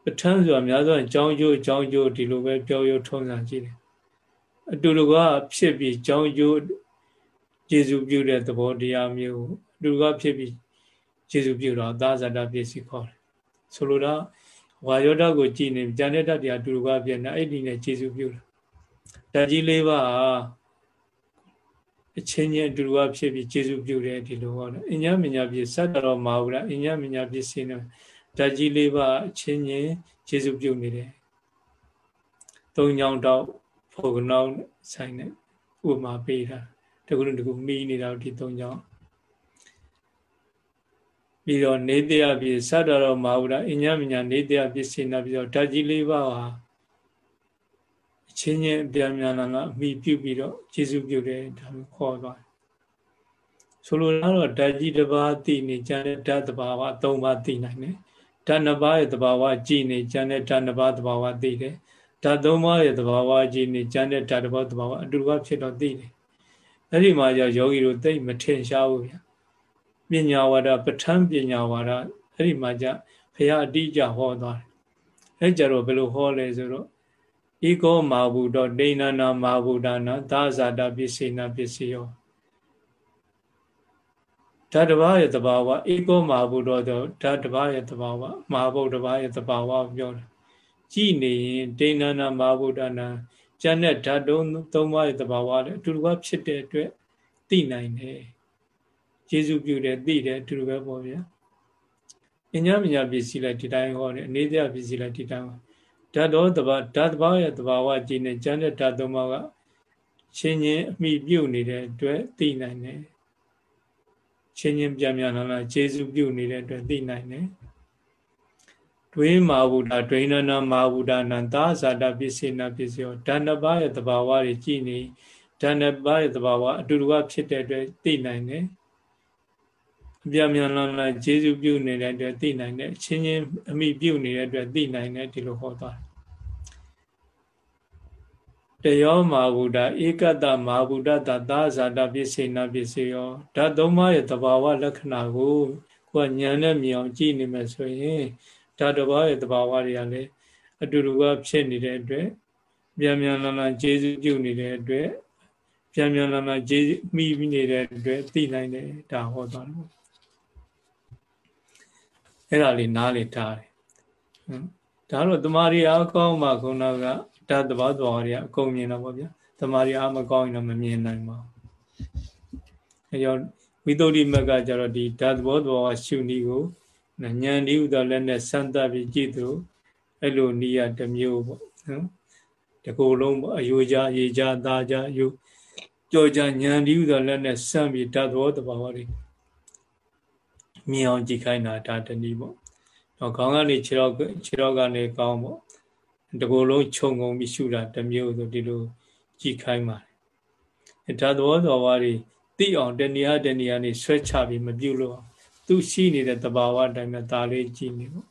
Speaker 2: ပဋ္ဌာန်းဆိုတာအများဆုံးအကြောင်းကျိုးအကြောင်းကျိုးဒီလိုပဲပြောရထုံးစံကြည့်တယ်အတူတူကဖြစ်ပြီးအကြောင်းကျိုးကျေစုပြုတဲ့သဘောတရားမျိုးအတူတူကဖြစ်ပြီးကျေစုပြုတော့သာဇာတာပစ္စည်းခေါ်တယ်ဆိုလိုတာဝါယောဓာတ်ကိုကြည်နေဉာဏ်နဲ့တတ်တရားအတူတူကပြည့်နေအဲ့ဒီနဲ့ကျေစုပြုတာ ဓာတ်ကြီးလေးပါအချင်းချင်းအတူတူကဖြစ်ပြီးကျေစုပြုတယ်ဒီလိုဟောတယ်အညမညာပြစတ္တရောမာဟုရအညမညာပြစင်းတယ်ဓာတ်ကြီးလေးပါအချင်းချင်းကျေစုပြုနေတယ်သုံးချောင်းတော့ဖုန်ကနောင်းဆိုင်နဲ့ဥပမာပေးတာတကူတကူမီးနေတာဒီသုံးချောင်းပြီးတော့နေတရားပြစတ္တရောမာဟုရအညမညာနေတရားပြစင်းတာပြီးတော့ဓာတ်ကြီးလေးပါဟာ ချင်းချင်းပြန်ပြန်လာလာအမိပြုတ်ပြီးတော့ကျေစုပြုတ်တယ်ဒါမျိုးခေါ်သွားတယ်ဆိုလိုတာတော့ဓာတ်ကြီးတစ်ပါးသိနေကြတဲ့ဓာတ်တစ်ပါးကသုံးပါးသိနိုင်တယ်ဓာတ်နှစ်ပါးရဲ့သဘာဝကြည့်နေကြတဲ့ဓာတ်နှစ်ပါးသဘာဝသိတယ်ဓာတ်သုံးပါးရဲ့သဘာဝကြည့်နေကြတဲ့ဓာတ်တစ်ပါးသဘာဝအတူတူဖြစ်တော့သိတယ်အဲ့ဒီမှာကျယောဂီတို့သိမထင်ရှားဘူးဗျပညာဝါဒပဋ္ဌာန်းပညာဝါဒအဲ့ဒီမှာကျဘုရားအတိအကျဟောသွားတယ်အဲ့ကြတော့ဘယ်လိုဟောလဲဆိုတော့ ဤကောမာဘုဒ္ဓဒိဏနာမာဘုဒ္ဓနာသာဇာတပစ္စေနာပစ္စယောဓာတဘာရဲ့တဘာဝဧကောမာဘုဒ္ဓတော့ဓာတဘာရဲ့တဘာဝမဟာဘုဒ္ဓဘာရဲ့တဘာဝပြောတာကြည်နေရင်ဒိဏနာမာဘုဒ္ဓနာကျန်တဲ့ဓာတ်တုံးသုံးပါးရဲ့တဘာဝလည်းအတူတူကဖြစ်တဲ့အတွက်သိနိုင်တယ်ကျေစုပြုတယ်သိတယ်အတူတူပဲပေါ့ဗျာအညာမညာပစ္စည်းလိုက်ဒီတိုင်းဟောတယ်အနေပြပစ္စည်းလိုက်ဒီတိုင်းဟော ဓာတ်တော်တဘာဓာတ်တဘာရဲ့တဘာဝကြည့်နေကျန်တဲ့ဓာတ်သုံးပါးကချင်းချင်းအမိပြုတ်နေတဲ့အတွက်သိနိုင်တယ်ချင်းချင်းပြန်ပြန်လာလာခြေစုပြုတ်နေတဲ့အတွက်သိနိုင်တယ်တွေးမာဝုဒ္ဓဒွိနနာမာဝုဒ္ဓနံသာဇာတပစ္စေနာပစ္စယောဓာတ်နှစ်ပါးရဲ့တဘာဝတွေကြည့်နေဓာတ်နှစ်ပါးရဲ့တဘာဝအတူတူကဖြစ်တဲ့အတွက်သိနိုင်တယ်အ ပြမြန်လာလာခြေစုပြုတ်နေတဲ့အတွက်သိနိုင်တယ်ချင်းချင်းအမိပြုတ်နေတဲ့အတွက်သိနိုင်တယ်ဒီလိုဟောသွားတယ်တယောမာဘုဒ္ဓဧကတမာဘုဒ္ဓတသာဇာတပစ္စေနာပစ္စယောဓာတ်သုံးပါးရဲ့တဘာဝလက္ခဏာကိုကိုယ်ညံနဲ့မြင်အောင်ကြည့်နေမယ်ဆိုရင်ဓာတ်တစ်ပါးရဲ့တဘာဝတွေကလည်းအတူတူကဖြစ်နေတဲ့အတွက်ပြန်ပြန်လာလာခြေစုပြုတ်နေတဲ့အတွက်ပြန်ပြန်လာလာခြေမိနေတဲ့အတွက်သိနိုင်တယ်ဒါဟောသွားတယ် အဲ့ဒါလေးနားလေထားတယ်ဒါတော့တမာရီအားကောင်းမှခုနကဓာတ်တဘာတော်ရီအကုန်မြင်တော့ဗောဗျာတမာရီအားမကောင်းရင်တော့မမြင်နိုင်ပါဘူးအဲကြောင့်ဝိသုဒ္ဓိမကကြတော့ဒီဓာတ်ဘောတော်ရှုနည်းကိုဉာဏ်ဒီဥဒလည်းနဲ့စမ်းသပ်ပြီးကြည့်သူအဲ့လိုနီးရတစ်မျိုးပေါ့နော်တကူလုံးပေါ့အယိုကြရေကြသားကြယုကြောကြဉာဏ်ဒီဥဒလည်းနဲ့စမ်းပြီးဓာတ်ဘောတဘာဝတွေ မြင်အောင်ကြည့်ခိုင်းတာဒါတနည်းပေါ့တော့ခေါင်းကနေခြေတော့ခြေတော့ကနေကောင်းပေါ့တကူလုံးခြုံငုံပြီးရှုတာတမျိုးဆိုဒီလိုကြည့်ခိုင်းပါတယ်ဒါသဘောတော်ဝါတွေသိအောင်တဏှာတဏှာနေဆွဲချပြီးမပြုတ်လို့သူရှိနေတဲ့တဘာဝအတိုင်းမှာဒါလေးကြည့်နေပေါ့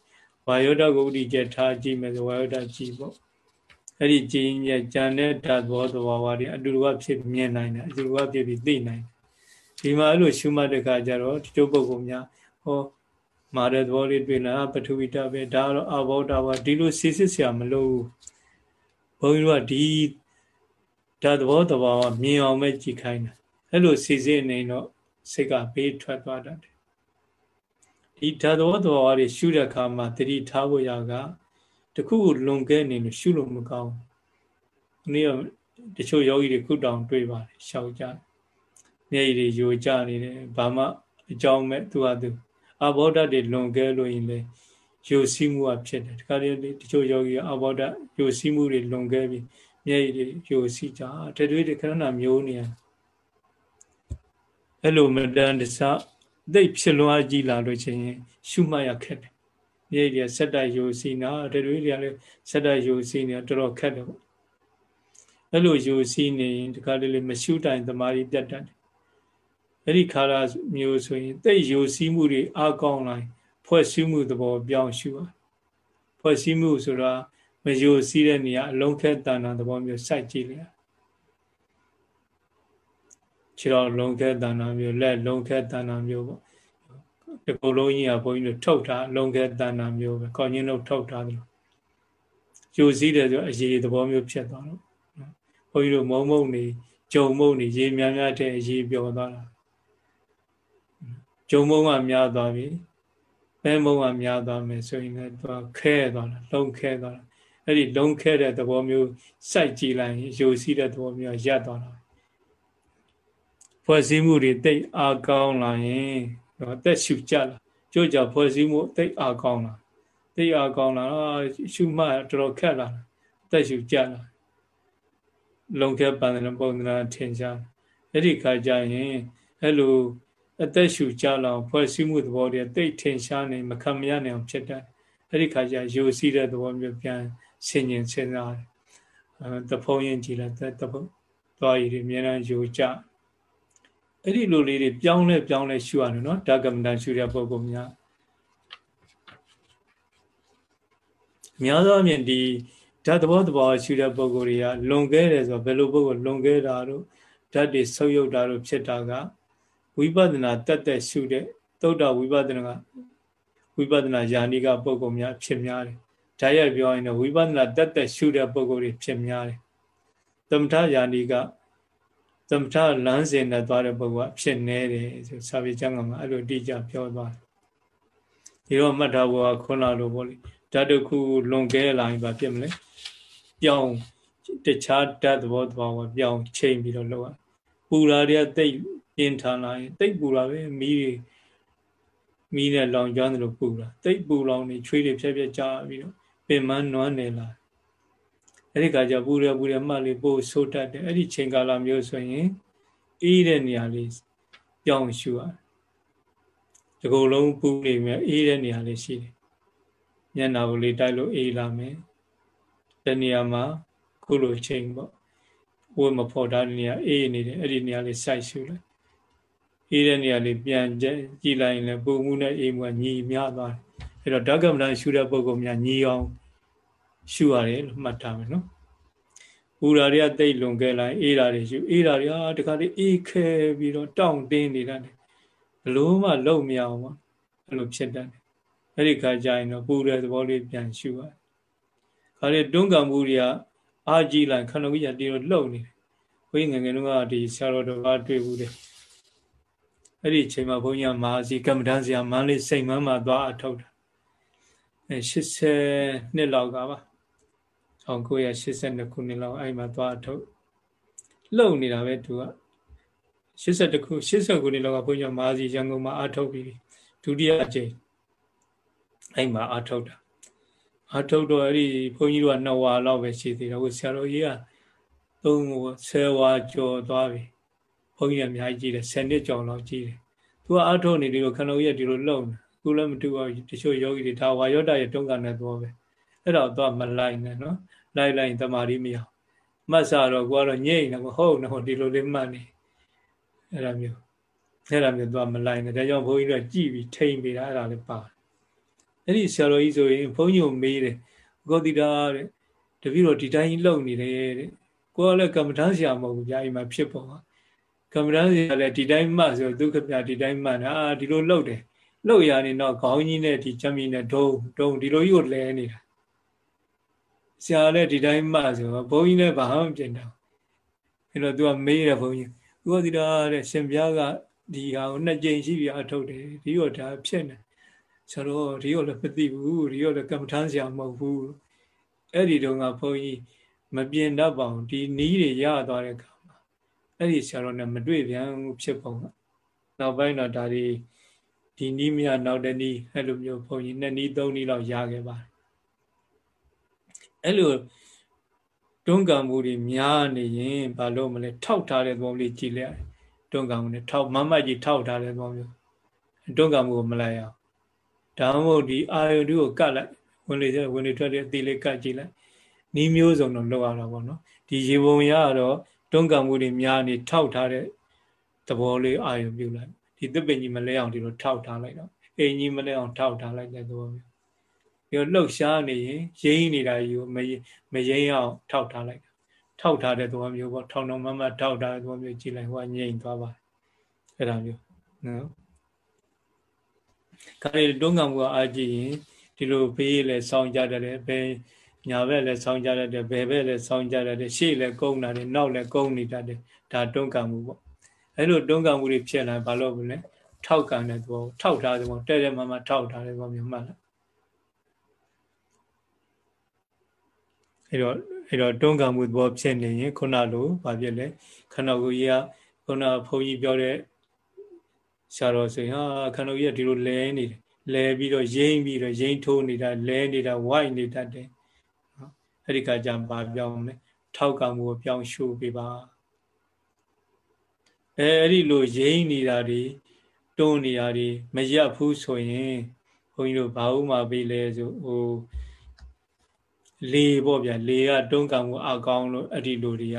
Speaker 2: ဝါယောဒဂုတိကျထားကြည့်မယ်ဆိုဝါယောဒကြည့်ပေါ့အဲ့ဒီကြည်ရဲ့ကြံတဲ့ဓာတ်ဘောသဘာဝတွေအတူတူကဖြစ်မြင်နိုင်တယ်အတူတူကဖြစ်ပြီးသိနိုင်တယ်ဒီမှာအဲ့လိုရှုမှတ်တဲ့ခါကျတော့ဒီတို့ပုဂ္ဂိုလ်များ ဟောမာတဲ့သဘောလေးတွေ့လာပထဝီတပဲဒါတော့အဘောဓဘာဒီလိုစစ်စစ်ဆရာမလို့ဘုန်းကြီးတို့ကဒီဓာတ်သဘောတဘာဝမြင်အောင်ပဲကြည်ခိုင်းတာအဲ့လိုစီစဉ်နေတော့စိတ်ကဘေးထွက်သွားတတ်တယ်ဒီဓာတ်သဘောတဘာဝတွေရှုတဲ့အခါမှာတတိထားဖို့ရကတခုခုလွန်ခဲ့နေလို့ရှုလို့မကောင်းဘူးနေ့တော့တချို့ယောဂီတွေခုတောင်တွေ့ပါတယ်ရှောက်ကြမျက်ရည်တွေယိုကျနေတယ်ဘာမှအကြောင်းမဲ့သူဟာသူ အဘောဓာတ်တွေလွန်ခဲ့လို့ရင်လေယိုစီးမှုကဖြစ်တယ်ဒီကနေ့တချို့ယောဂီအဘောဓာတ်ယိုစီးမှုတွေလွန်ခဲ့ပြီးမျက်ရည်တွေယိုစီးကြတတွေးတွေခဏနာမျိုးနေရအဲ့လိုမတန်တဆသိဖြစ်လွန်အားကြီးလာလို့ချင်းရှုမှတ်ရခက်တယ်မျက်ရည်တွေဆက်တိုက်ယိုစီးနာတတွေးတွေကလည်းဆက်တိုက်ယိုစီးနေတော်တော်ခက်တယ်ပေါ့အဲ့လိုယိုစီးနေရင်ဒီကလေးလေးမရှုတိုင်သမားကြီးပြတ်တတ်တယ် အဲ့ဒီခါရမျိုးဆိုရင်တိတ်ယိုစီးမှုတွေအကောင်းလိုက်ဖွဲ့စည်းမှုသဘောပြောင်းရှုပါဖွဲ့စည်းမှုဆိုတာမယိုစီးတဲ့နေရာအလုံးခဲတဏ္ဍာသဘောမျိုးစိုက်ကြည့်လိုက်ခြေတော်လုံးခဲတဏ္ဍာမျိုးလက်လုံးခဲတဏ္ဍာမျိုးပေါ့ဒီကုလုံးကြီးကဘုန်းကြီးတို့ထုတ်တာလုံးခဲတဏ္ဍာမျိုးပဲခေါင်းချင်းတို့ထုတ်တာတယ်ယိုစီးတယ်ဆိုအရေးသဘောမျိုးဖြစ်သွားတော့ဘုန်းကြီးတို့မုံမုံနေဂျုံမုံနေရေများများတဲ့အရေးပြောသွားတာ ဂျုံမုံကများသွားပြီပဲမုံကများသွားမယ်ဆိုရင်လည်းသူကခဲသွားတာလုံးခဲသွားတာအဲ့ဒီလုံးခဲတဲ့သဘောမျိုးစိုက်ကြည့်လိုက်ရင်ယိုစီးတဲ့သဘောမျိုးရပ်သွားတာဖွဲ့စည်းမှုတွေတိတ်အားကောင်းလာရင်တော့တက်ရှုကြလာကြို့ကြောင့်ဖွဲ့စည်းမှုတိတ်အားကောင်းလာတိတ်အားကောင်းလာရှုမှတ်တော်တော်ခက်လာတက်ရှုကြလာလုံခဲပန္နပုံသဏ္ဍာန်ထင်ရှားအဲ့ဒီခါကျရင်အဲ့လို အသက်ရှူကြလောက်ဖွဲ့စည်းမှုသဘောတွေတိတ်ထင်ရှားနေမခံမရနိုင်အောင်ဖြစ်တတ်အဲ့ဒီခါကျယိုစီးတဲ့သဘောမျိုးပြန်ဆင်ញင်စဉ်းစားတယ်အဲတဖုံရင်ကြည့်လိုက်တဖုံသွားရည်တွေအများအားယိုကြအဲ့ဒီလိုလေးတွေပြောင်းလဲပြောင်းလဲရှူရတယ်နော်ဓကမ္မတန်ရှူတဲ့ပုံပုံများအများသောအားဖြင့်ဒီဓာတ်သဘောတဘာရှူတဲ့ပုံကိုယ်တွေကလွန်ခဲ့တယ်ဆိုတော့ဘယ်လိုပုံကိုလွန်ခဲ့တာတို့ဓာတ်တွေဆုပ်ယုပ်တာတို့ဖြစ်တာက ဝိပဿနာတက်တက်ရှုတဲ့သုဒ္ဓဝိပဿနာကဝိပဿနာယာနိကပုဂ္ဂိုလ်များဖြစ်များတယ်။ဒါရိုက်ပြောရင်တော့ဝိပဿနာတက်တက်ရှုတဲ့ပုဂ္ဂိုလ်တွေဖြစ်များတယ်။သမထယာနိကသမထလမ်းစဉ်နဲ့သွားတဲ့ပုဂ္ဂိုလ်ကဖြစ်နေတယ်ဆိုစာပေကျမ်းကမှာအဲ့လိုတိကျပြောသွားတယ်။ဒီတော့မှတ်ထားဖို့ကခုနလိုပေါ့လေဓာတ်တစ်ခုလွန်ကဲလာရင်ဘာဖြစ်မလဲ။ပြောင်းတခြားဓာတ်သဘောသဘောကိုပြောင်းချိန်ပြီးတော့လောက်ရပူရာတွေကတိတ် ပြင်းထန်လာရင်တိတ်ပူလာပဲမီးတွေမီးနဲ့လောင်ကျွမ်းတယ်လို့ပူလာတိတ်ပူလောင်နေချွေးတွေဖြက်ဖြက်ကြပြီးတော့ပင်မနွမ်းနေလာအဲ့ဒီကကြပူရပူရမှတ်လေးပို့ဆိုးတတ်တယ်အဲ့ဒီချိန်ကာလမျိုးဆိုရင်အေးတဲ့နေရာလေးပြောင်းရှူရတယ်ဒီကုလုံးပူနေမြအေးတဲ့နေရာလေးရှိတယ်မျက်နှာကိုလေးတိုက်လို့အေးလာမယ်တနေရာမှာခုလိုချိန်ပေါ့ဝတ်မဖော်တာနေရာအေးနေတယ်အဲ့ဒီနေရာလေးစိုက်ရှူလိုက် အေးတဲ့နေရာလေးပြန်ကြည့်လိုက်ရင်လည်းပုံမှုနဲ့အေးမှုကညီများသွားတယ်အဲ့တော့ဓကမ္မဋ္ဌာန်းရှုတဲ့ပုံကောင်များညီအောင်ရှုရတယ်လို့မှတ်ထားမယ်နော်ပူရာတွေကတိတ်လွန်ခဲ့လိုက်အေးရာတွေရှုအေးရာတွေဟာတခါတည်းအေးခဲပြီးတော့တောင့်တင်းနေတတ်တယ်ဘလို့မှလုံမရအောင်ပါအဲ့လိုဖြစ်တတ်တယ်အဲ့ဒီခါကျရင်တော့ပူတဲ့သဘောလေးပြန်ရှုရတယ်ခါလေးတွန်းကံမှုတွေကအာကြည့်လိုက်ခဏကြီးတည်းတော့လှုပ်နေတယ်ဘုန်းကြီးငယ်ငယ်တုန်းကဒီဆရာတော်တော်ကတွေ့ဘူးတယ် အဲ့ဒီအချိန်မှာဘုန်းကြီးကမဟာစီကမ္မဋ္ဌာန်းဆရာမန်းလေးစိတ်မန်းမှာသွားအထောက်တာအဲ80နှစ်လောက်ကပါ1982ခုနှစ်လောက်အဲ့မှာသွားအထုတ်လှုပ်နေတာပဲသူက82ခု80ခုနှစ်လောက်ကဘုန်းကြီးကမဟာစီရန်ကုန်မှာအထုတ်ပြီးဒုတိယအကြိမ်အဲ့မှာအထုတ်တာအထုတ်တော့အဲ့ဒီဘုန်းကြီးတို့က2ဝါလောက်ပဲရှိသေးတယ်ဟိုဆရာတော်ကြီးက3ဟို10ဝါကျော်သွားပြီ ဘုန်းကြီးကအများကြီးကြီးတယ်10နှစ်ကျော်လောက်ကြီးတယ်သူကအထုတ်နေဒီလိုခဏကြီးကဒီလိုလှုပ်နေခုလည်းမတူပါဘူးတချို့ယောဂီတွေဒါဝါယောဒရဲ့တုံးကနဲ့သွားပဲအဲ့တော့သွားမလိုက်နဲ့နော်လိုက်လိုက်ရင်တမာရီမရမှတ်စားတော့ကိုကတော့ညိတ်နေမဟုတ်နော်ဒီလိုလေးမှတ်နေအဲ့လိုမျိုးအဲ့လိုမျိုးသွားမလိုက်နဲ့ဒါကြောင့်ဘုန်းကြီးတို့ကြည်ပြီးထိမ့်ပေးတာအဲ့ဒါလေးပါအဲ့ဒီဆရာတော်ကြီးဆိုရင်ဘုန်းကြီးကိုမေးတယ်ဂေါတိတာတဲ့တပည့်တော်ဒီတိုင်းလှုပ်နေတယ်တဲ့ကိုကလည်းကမ္မဋ္ဌာန်းဆရာမဟုတ်ဘူးဗျာအိမ်မှာဖြစ်ပေါ်ပါ ကမ္မဋ္ဌာန်းဆရာလည်းဒီတိုင်းမှတ်ဆိုဒုက္ခပြဒီတိုင်းမှတ်တာဒီလိုလှုပ်တယ်လှုပ်ရနေတော့ခေါင်းကြီးနဲ့ဒီချမ်းမီနဲ့ဒုံဒုံဒီလိုကြီးကိုလဲနေတာဆရာလည်းဒီတိုင်းမှဆိုဘုန်းကြီးလည်းဘာမှမပြင်တော့အဲ့တော့ तू ကမေးတယ်ဘုန်းကြီးဥပတိတာတဲ့ရှင်ဘုရားကဒီဟာကိုနှစ်ကြိမ်ရှိပြီအထုတ်တယ်ဒီတော့ဒါဖြစ်နေဆိုတော့ဒီတော့လည်းမသိဘူးဒီတော့လည်းကမ္မထမ်းဆရာမဟုတ်ဘူးအဲ့ဒီတော့ကဘုန်းကြီးမပြင်တတ်ပါဘူးဒီနီးတွေရသွားတဲ့အခါမှာ အဲ့ဒီဆရာတော်နဲ့မတွေ့ပြန်ဖြစ်ပုံကနောက်ပိုင်းတော့ဒါဒီဒီနီးမြနောက်တနည်းအဲ့လိုမျိုးဘုန်းကြီးနှစ်နီးသုံးနီးလောက်ရခဲ့ပါတယ်အဲ့လိုတွန်းကံမှုတွေများနေရင်ဘာလို့မလဲထောက်ထားတဲ့သဘောလေးကြည့်လိုက်ရတယ်တွန်းကံမှုနဲ့ထောက်မမကြီးထောက်ထားတဲ့သဘောမျိုးတွန်းကံမှုကိုမလိုက်အောင်ဒါမှမဟုတ်ဒီအာယုန်တွေကိုကတ်လိုက်ဝင်လေဝင်လေထွက်တဲ့အသေးလေးကတ်ကြည့်လိုက်နီးမျိုးစုံတော့လောက်ရတာပေါ့နော်ဒီရေပုံရတော့ တွန်းကံမှုတွေများနေထောက်ထားတဲ့သဘောလေးအာယုန်ပြုလိုက်ဒီသစ်ပင်ကြီးမလဲအောင်ဒီလိုထောက်ထားလိုက်တော့အိမ်ကြီးမလဲအောင်ထောက်ထားလိုက်တဲ့သဘောမျိုးပြီးတော့လှုပ်ရှားနေရင်ရင်းနေတာကြီးကိုမမရင်းအောင်ထောက်ထားလိုက်ထောက်ထားတဲ့သဘောမျိုးပေါ့ထောင်တော်မမထောက်ထားတဲ့သဘောမျိုးကြည့်လိုက်ဟိုကငြိမ်သွားပါအဲ့ဒါမျိုးနော်ခါရီတွန်းကံကအာကြည့်ရင်ဒီလိုဘေးလည်းစောင်းကြတယ်ဘယ် ညာဘက်လည်းစောင်းကြတယ်ဘယ်ဘက်လည်းစောင်းကြတယ်ရှေ့လည်းကုန်းတာတယ်နောက်လည်းကုန်းနေတတ်တယ်ဒါတွန်းကံမှုပေါ့အဲ့လိုတွန်းကံမှုတွေဖြစ်လာဘာလို့မလဲထောက်ကံတဲ့သဘောထောက်ထားတဲ့သဘောတဲ့တဲ့မမထောက်ထားတဲ့သဘောမျိုးမှတ်လိုက်အဲ့တော့အဲ့တော့တွန်းကံမှုသဘောဖြစ်နေရင်ခုနလိုဘာဖြစ်လဲခန္ဓာကိုယ်ကြီးကခုနဘုန်းကြီးပြောတဲ့ဆရာတော်ဆိုရင်ဟာခန္ဓာကြီးကဒီလိုလဲနေတယ်လဲပြီးတော့ရိမ့်ပြီးတော့ရိမ့်ထိုးနေတာလဲနေတာဝိုက်နေတတ်တယ်နော် အဲ့ဒီကကြဘာပြောင်းလဲထောက်ကံမှုကိုပြောင်းရှုပေးပါအဲအဲ့ဒီလိုရိမ့်နေတာတွေတွန်းနေတာတွေမရက်ဘူးဆိုရင်ဘုန်းကြီးတို့ဘာဥမာပေးလဲဆိုဟိုလေပေါ့ဗျာလေကတွန်းကံမှုအကောင်းလို့အဲ့ဒီလိုတွေက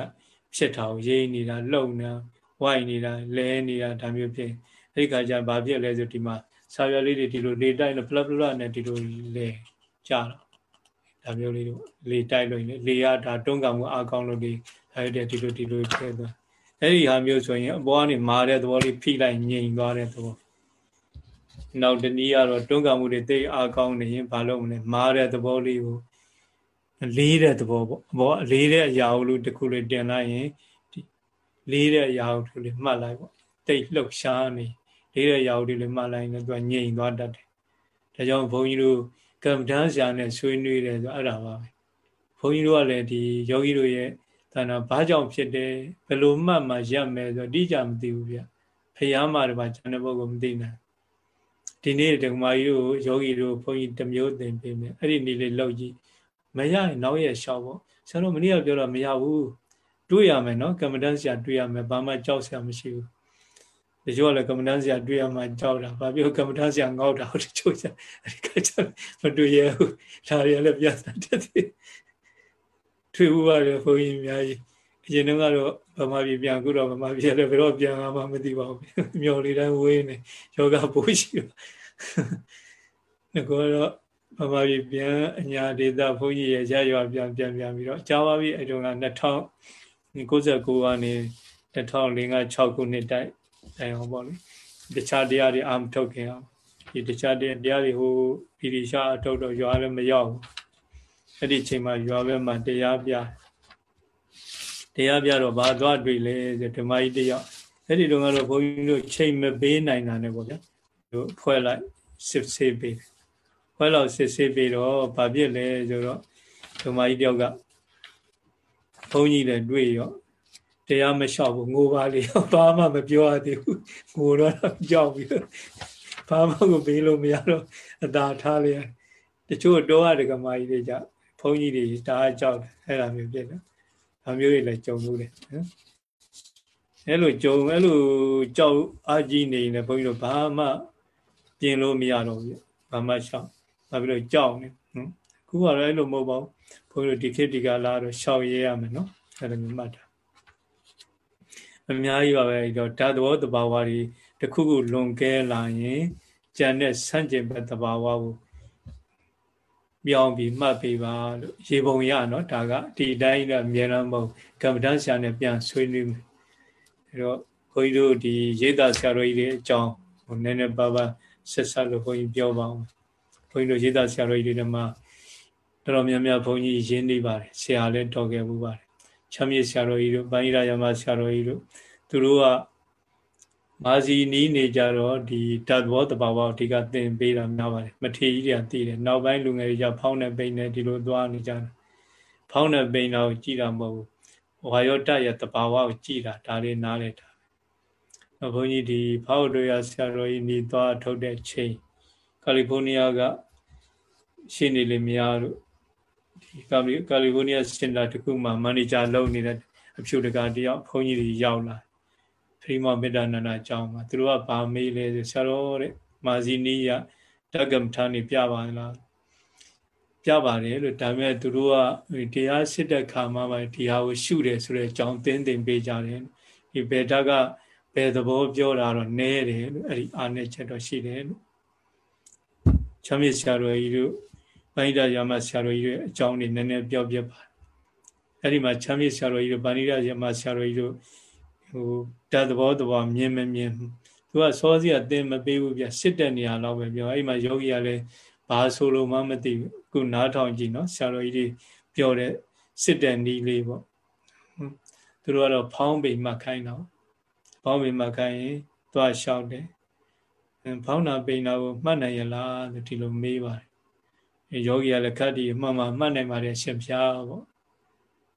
Speaker 2: ဖြစ်တာကိုရိမ့်နေတာလှုပ်နေတာဝိုက်နေတာလဲနေတာဒါမျိုးဖြစ်အဲ့ဒီခါကျဘာဖြစ်လဲဆိုဒီမှာဆာရွက်လေးတွေဒီလိုလေတိုက်လို့ဖလဖလနဲ့ဒီလိုလေကြတော့ ဒါမျိုးလေးတို့လေတိုက်လို့လေကဒါတွန်းကံမှုအကောင်းလို့ဒီအဲ့ဒီဒီလိုဒီလိုဖြစ်သွားအဲ့ဒီဟာမျိုးဆိုရင်အပေါ်ကနေမာတဲ့သဘောလေးဖိလိုက်ငြိမ်သွားတဲ့သဘောနောက်တနည်းကတော့တွန်းကံမှုတွေတိတ်အားကောင်းနေရင်ဘာလို့မလဲမာတဲ့သဘောလေးကိုလေးတဲ့သဘောပေါ့ဘောလေးတဲ့အရာကိုလို့တခုလေးတင်လိုက်ရင်လေးတဲ့အရာကိုလေးမှတ်လိုက်ပေါ့တိတ်လှုပ်ရှားနေလေးတဲ့အရာကိုလေးမှတ်လိုက်ရင်သူကငြိမ်သွားတတ်တယ်ဒါကြောင့်ဘုန်းကြီးတို့ ကမ္မဋ္ဌာန်းဆရာနဲ့ဆွေးနွေးတယ်ဆိုအဲ့ဒါပါပဲဘုန်းကြီးတို့ကလည်းဒီယောဂီတို့ရဲ့ဒါနာဘာကြောင့်ဖြစ်တယ်ဘယ်လိုမှတ်မှရပ်မယ်ဆိုတိကျမသိဘူးဗျဖျားမှတပါကျန်တဲ့ဘုတ်ကိုမသိနိုင်ဒီနေ့ဓမ္မကြီးတို့ယောဂီတို့ဘုန်းကြီးတစ်မျိုးသင်ပေးမယ်အဲ့ဒီနေ့လေးလောက်ကြည့်မရရင်နောက်ရက်ရှောက်ပေါ့ဆရာတို့မနေ့ကပြောတော့မရဘူးတွေးရမယ်နော်ကမ္မဋ္ဌာန်းဆရာတွေးရမယ်ဘာမှကြောက်ဆရာမရှိဘူးတ ချို့ကလည်းကမ္မဋ္ဌာန်းဆရာတွေးရမှကြောက်တာဘာပြောကမ္မဋ္ဌာန်းဆရာငေါ့တာဟုတ်တချို့ဆရာအဲဒီကကျမတွေးရဘူးဒါတွေလည်းပြဿနာတက်သေးထွေးဘူးပါတယ်ဘုန်းကြီးအများကြီးအရင်ကတော့ဗမာပြည်ပြန်ခုတော့ဗမာပြည်လည်းဘယ်တော့ပြန်လာမှမသိပါဘူးမျော်လေးတိုင်းဝေးနေယောဂပိုးရှိတော့ငါကတော့ဗမာပြည်ပြန်အညာဒေတာဘုန်းကြီးရဲ့ရရွာပြန်ပြန်ပြန်ပြီးတော့ကြားပါပြီအဲတုန်းက2099ကနေ2005 6ခုနှစ်တိုက် တိုင်အောင်ပေါ့လေတခြားတရားတွေအာမထုတ်ခင်အောင်ဒီတခြားတရားတွေဟိုဗီဒီရှာအထုတ်တော့ရွာလည်းမရောက်ဘူးအဲ့ဒီချိန်မှာရွာဘက်မှာတရားပြတရားပြတော့ဘာသွားတွေ့လဲဆိုဓမ္မကြီးတယောက်အဲ့ဒီတော့ကတော့ဘုန်းကြီးတို့ချိန်မပေးနိုင်တာနဲ့ပေါ့ဗျာတို့ဖွဲ့လိုက်စစ်ဆေးပေးဖွဲ့လောက်စစ်ဆေးပေးတော့ဘာဖြစ်လဲဆိုတော့ဓမ္မကြီးတယောက်ကဘုန်းကြီးလည်းတွေ့ရော တရားမလျှောက်ဘူးငိုပါလေဘာမှမပြောရသေးဘူးငိုတော့ကြောက်ပြီးဘာမှကိုပေးလို့မရတော့အသာထားလေတချို့တော့ရဓမ္မကြီးတွေကြဘုန်းကြီးတွေဒါအကြောက်အဲ့လိုမျိုးဖြစ်တယ်။ဒါမျိုးတွေလည်းကြုံလို့တယ်နော်။အဲ့လိုကြုံအဲ့လိုကြောက်အာကြီးနေနေဘုန်းကြီးတို့ဘာမှပြင်လို့မရတော့ဘူး။ဘာမှရှောက်။ဘာဖြစ်လို့ကြောက်နေနော်။ခုကတော့အဲ့လိုမဟုတ်ပါဘူး။ဘုန်းကြီးတို့ဒီခေတ်ဒီကလာတော့ရှောက်ရဲရမယ်နော်။အဲ့လိုမျိုးမှတ်တာ။ အများကြီးပါပဲအဲ့တော့ဓာတ်သဘောတဘာဝတွေတခုခုလွန်ကဲလာရင်ကြံတဲ့ဆန့်ကျင်ဘက်တဘာဝကိုပြောင်းပြီးမှတ်ပေးပါလို့ရေပုံရနော်ဒါကဒီတိုင်းတော့အများအားမဟုတ်ကမ္မဋ္ဌာန်းဆရာနဲ့ပြန်ဆွေးနွေးမယ်အဲတော့ဘုန်းကြီးတို့ဒီရိတ်တာဆရာတော်ကြီးတွေအကြောင်းဟိုနည်းနည်းပါးပါဆက်ဆက်လို့ဘုန်းကြီးပြောပါအောင်ဘုန်းကြီးတို့ရိတ်တာဆရာတော်ကြီးတွေမှာဓတော်များများဘုန်းကြီးရင်းနေပါတယ်ဆရာလည်းတော်ခဲ့ဘူးပါတယ် ချမ်းမြေဆရာတော်ကြီးတို့ပိုင်းရာယမဆရာတော်ကြီးတို့သူတို့ကမာစီနီးနေကြတော့ဒီတတ်ဘောတဘာဝအဓိကသင်ပေးတာများပါတယ်မထေကြီးတွေကသိတယ်နောက်ပိုင်းလူငယ်တွေကဖောင်းနဲ့ပိန်နဲ့ဒီလိုသွားနေကြတယ်ဖောင်းနဲ့ပိန်တော့ကြည်တာမဟုတ်ဘူးဝါယောတရဲ့တဘာဝကိုကြည်တာဒါလေးနားလဲတာဘုန်းကြီးဒီဖောက်တို့ရဆရာတော်ကြီးနေသွားထုတ်တဲ့ချိန်ကယ်လီဖိုးနီးယားကရှင်းနေလေမရတို့ဒီ ကယ်လီဖိုးနီးယားစင်တာတခုမှာမန်နေဂျာလုပ်နေတဲ့အဖြူတကာတယောက်ဘုန်းကြီးတွေရောက်လာဖရီမောမေတ္တာနန္ဒအကြောင်းမှာသူတို့ကဗာမေးလဲဆိုဆရာတော်တဲ့မာဇီနီးရတက္ကမထာနေပြပါလားပြပါတယ်လို့ဒါပေမဲ့သူတို့ကတရားစစ်တဲ့ခါမှာပဲဒီဟာကိုရှုတယ်ဆိုတဲ့အကြောင်းသင်သင်ပေးကြတယ်ဒီဘေဓာကဘယ်သဘောပြောတာတော့နဲတယ်လို့အဲ့ဒီအာနဲ့ချက်တော့ရှိတယ်လို့ချမ်းမြေဆရာတော်ကြီးတို့ ဗန္ဒရာမဆရာတော်ကြီးတို့အကြောင်းတွေနည်းနည်းပြောပြပါအဲ့ဒီမှာချမ်းမြေဆရာတော်ကြီးတို့ဗန္ဒရာမဆရာတော်ကြီးတို့ဟိုတတ်သဘောသဘောမြင်မမြင်သူကစောစီကသင်မပေးဘူးပြစစ်တဲ့နေရာတော့ပဲပြောအဲ့ဒီမှာယောဂီကလည်းဘာဆိုလို့မှမသိဘူးခုနားထောင်ကြည့်နော်ဆရာတော်ကြီးတွေပြောတဲ့စစ်တဲ့နီးလေးပေါ့သူတို့ကတော့ဖောင်းပိန်မှခိုင်းတော့ဖောင်းပိန်မှခိုင်းရင်သွားလျှောက်တယ်ဖောင်းနာပိန်နာကိုမှတ်နိုင်ရလားလို့ဒီလိုမေးပါတယ် ယောဂီကလည်းခတ်ဒီမှန်မှမှတ်နိုင်ပါတယ်ရှင်ဖျားပေါ့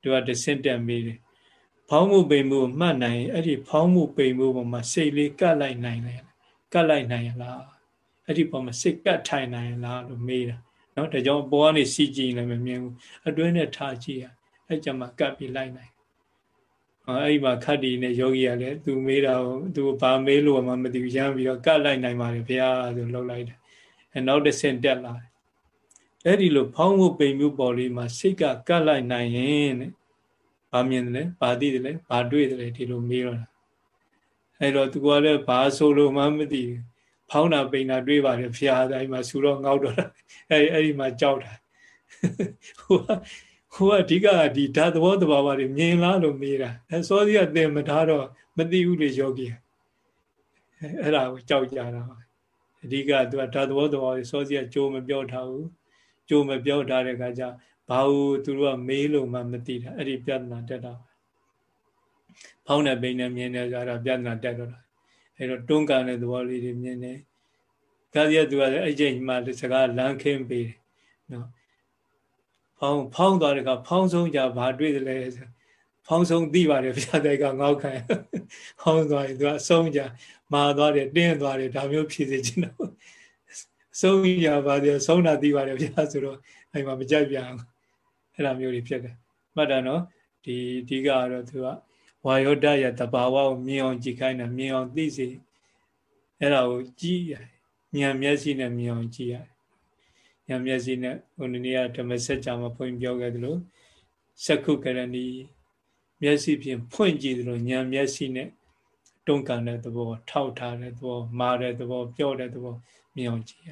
Speaker 2: သူကတဆင့်တက်မေးတယ်ဖောင်းမှုပိန်မှုမှတ်နိုင်အဲ့ဒီဖောင်းမှုပိန်မှုပေါ်မှာစိတ်လေးကတ်လိုက်နိုင်တယ်ကတ်လိုက်နိုင်ရလားအဲ့ဒီပေါ်မှာစိတ်ကတ်ထိုင်နိုင်လားလို့မေးတာနော်ဒါကြောင့်ပေါ်ကနေစီကြည့်လည်းမမြင်ဘူးအတွင်းနဲ့ထားကြည့်ရအဲ့ကြမှာကပ်ပြီးလိုက်နိုင်အဲ့ဒီမှာခတ်တီနဲ့ယောဂီကလည်းသူမေးတာသူဘာမေးလို့မှမသိဘူးရမ်းပြီးတော့ကတ်လိုက်နိုင်ပါလေဘုရားဆိုလှုပ်လိုက်တယ်အဲနောက်တစ်ဆင့်တက်လာတယ် အဲ့ဒီလိုဖောင်းမှုပိန်မှုပေါ်လေးမှာစိတ်ကကတ်လိုက်နိုင်ရင်တဲ့ဘာမြင်တယ်လဲဘာသိတယ်လဲဘာတွေ့တယ်လဲဒီလိုမေးတော့တာအဲ့တော့သူကလည်းဘာဆိုလို့မှမသိဘူးဖောင်းတာပိန်တာတွေးပါတယ်ဖျားတိုင်းမှာဆူတော့ငေါက်တော့တာအဲ့အဲ့ဒီမှာကြောက်တာဟိုကဟိုကအဓိကဒီဓာတ်သဘောတဘာဝတွေမြင်လားလို့မေးတာအဲစောစီကသင်မထားတော့မသိဘူးလေယောဂီအဲ့ဒါကိုကြောက်ကြတာအဓိကသူကဓာတ်သဘောတဘာဝတွေစောစီကကြိုးမပြောထားဘူး ကြိုးမပြောထားတဲ့အခါကျဘာလို့သူတို့ကမေးလို့မှမသိတာအဲ့ဒီပြဿနာတက်တာဖောင်းတဲ့ပိန်နဲ့မြင်နေကြတာပြဿနာတက်တော့တာအဲ့တော့တွန်းကန်တဲ့သဘောလေးတွေမြင်တယ်။ဒါစီကသူကလည်းအဲ့ချိန်မှစကားလမ်းခင်းပေးတယ်နော်။ဖောင်းဖောင်းသွားတဲ့ကဖောင်းဆုံးကြဘာတွေ့တယ်လဲဆိုဖောင်းဆုံးသိပါတယ်ဘုရားတိုက်ကငေါက်ခံ။ဖောင်းသွားရင်သူကအဆုံးကြမာသွားတယ်တင်းသွားတယ်ဒါမျိုးဖြည့်စေချင်တော့ ဆုံးရပါတယ်ဆုံးတာသိပါတယ်ဘုရားဆိုတော့အဲ့မှာမကြိုက်ပြန်အဲ့လိုမျိုးတွေဖြစ်တယ်။မှတ်တာနော်ဒီအဓိကကတော့သူကဝါယောဒရဲ့တဘာဝကိုမြင်အောင်ကြည့်ခိုင်းတာမြင်အောင်သိစေအဲ့ဒါကိုကြည့်ရဉာဏ်မျက်စိနဲ့မြင်အောင်ကြည့်ရဉာဏ်မျက်စိနဲ့ဟိုနေ့ကဓမ္မစကြာမှာဖွင့်ပြောခဲ့သလိုစက္ခုကရဏီမျက်စိဖြင့်ဖွင့်ကြည့်သလိုဉာဏ်မျက်စိနဲ့တွန်းကန်တဲ့သဘောထောက်ထားတဲ့သဘောမာတဲ့သဘောပြောတဲ့သဘော မြင်အောင်ကြည့်ရ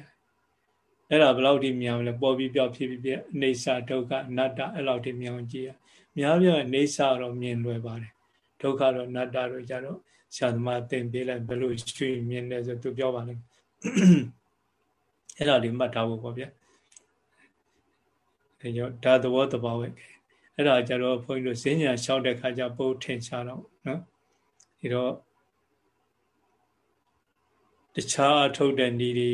Speaker 2: အဲ့ဒါဘယ်လောက်ထိမြင်အောင်လဲပေါ်ပြီးပြောဖြစ်ဖြစ်ဖြစ်အိဋ္ဌဒုက္ခအနတ္တအဲ့လောက်ထိမြင်အောင်ကြည့်ရများပြအိဋ္ဌတော့မြင်လွယ်ပါတယ်ဒုက္ခတော့အနတ္တတော့ကြတော့ဆရာသမားသင်ပေးလိုက်ဘယ်လိုရွှေမြင်လဲဆိုသူပြောပါလိမ့်အဲ့ဒါလေးမှတ်ထားဖို့ပေါ့ဗျာအဲကြောင့်ဒါသဘောတဘာဝဲအဲ့ဒါကြတော့ဘုန်းကြီးတို့ဈဉ္ညာလျှောက်တဲ့ခါကျပို့ထင်ရှားတော့နော်ဒီတော့ တခြားအထုတ်တဲ့ဤတွေ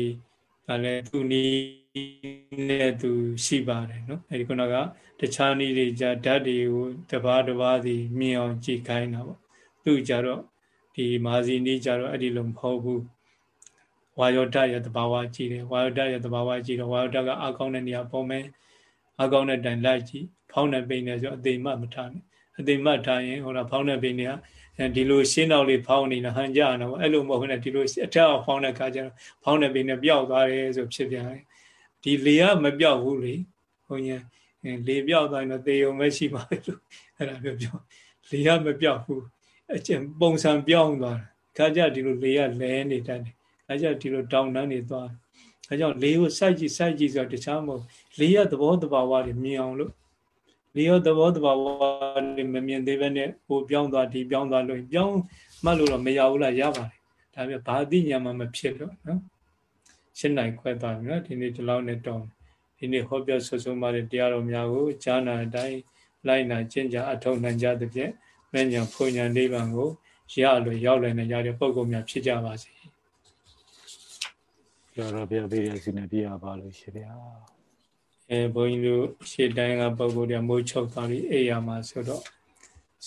Speaker 2: ကလည်းသူနီးနဲ့သူရှိပါတယ်နော်အဲဒီခုနကတခြားနည်းတွေじゃဓာတ်တွေကိုတပါးတပါးစီမြင်အောင်ကြည့်ခိုင်းတာပေါ့သူကြတော့ဒီမာဇီနည်းကြတော့အဲ့ဒီလိုမဟုတ်ဘူးဝါယောဓာတ်ရဲ့တဘာဝကြည့်တယ်ဝါယောဓာတ်ရဲ့တဘာဝကြည့်တော့ဝါယောဓာတ်ကအကောင်းတဲ့နေရာပုံမဲ့အကောင်းတဲ့တိုင်လိုက်ကြည့်ဖောင်းတဲ့ပိန်နေဆိုအသိမှတ်မထားနဲ့အသိမှတ်ထားရင်ဟိုလားဖောင်းတဲ့ပိန်တွေက ဒီလိုရှင်းတော့လေးဖောင်းနေတာဟန်ကြရတော့အဲ့လိုမဟုတ်ဘူးနဲ့ဒီလိုအထက်အောင်ဖောင်းတဲ့ခါကျတော့ဖောင်းတဲ့ပိန်နဲ့ပျောက်သွားတယ်ဆိုဖြစ်ပြန်တယ်ဒီလေကမပျောက်ဘူးလေဘုန်းကြီးလေပျောက်သွားရင်တော့သေုံပဲရှိပါလေလို့အဲ့ဒါပြောပြောလေကမပျောက်ဘူးအကျင့်ပုံစံပြောင်းသွားတယ်ခါကြဒီလိုလေကလဲနေတတ်တယ်ခါကြဒီလိုတောင်တန်းနေသွားတယ်ဒါကြောင့်လေကိုစိုက်ကြည့်စိုက်ကြည့်ဆိုတော့တခြားမဟုတ်လေရသဘောတဘာဝတွေမြင်အောင်လို့ လေရသဘောတဘာဝတွေမမြင်သေးဘဲနဲ့ဟိုပြောင်းသွားဒီပြောင်းသွားလို့ပြောင်းမှတ်လို့တော့မရဘူးလားရပါတယ်ဒါပေမဲ့ဘာအသိဉာဏ်မှမဖြစ်တော့နော်ရှင်းနိုင်ခွဲသွားပြီနော်ဒီနေ့ဒီလောက်နဲ့တော့ဒီနေ့ဟောပြောဆွဆုံးပါတဲ့တရားတော်များကိုကြားနာအတိုင်းလိုက်နာကျင့်ကြအထောက်နိုင်ကြသဖြင့်မဉ္ဇဉ်ဖွဉ္ဇဉ်နိဗ္ဗာန်ကိုရလို့ရောက်လည်နေကြတဲ့ပုဂ္ဂိုလ်များဖြစ်ကြပါစေ။
Speaker 1: ရောတော်ပြပေးတဲ့စီနဲ့ပြရပါလို့ရှိဗျာ။
Speaker 2: အဲဘုန်းကြီးတို့ရှေ့တိုင်းကပုဂ္ဂိုလ်တွေမိုးချုပ်သွားပြီးအိယာမှာဆိုတော့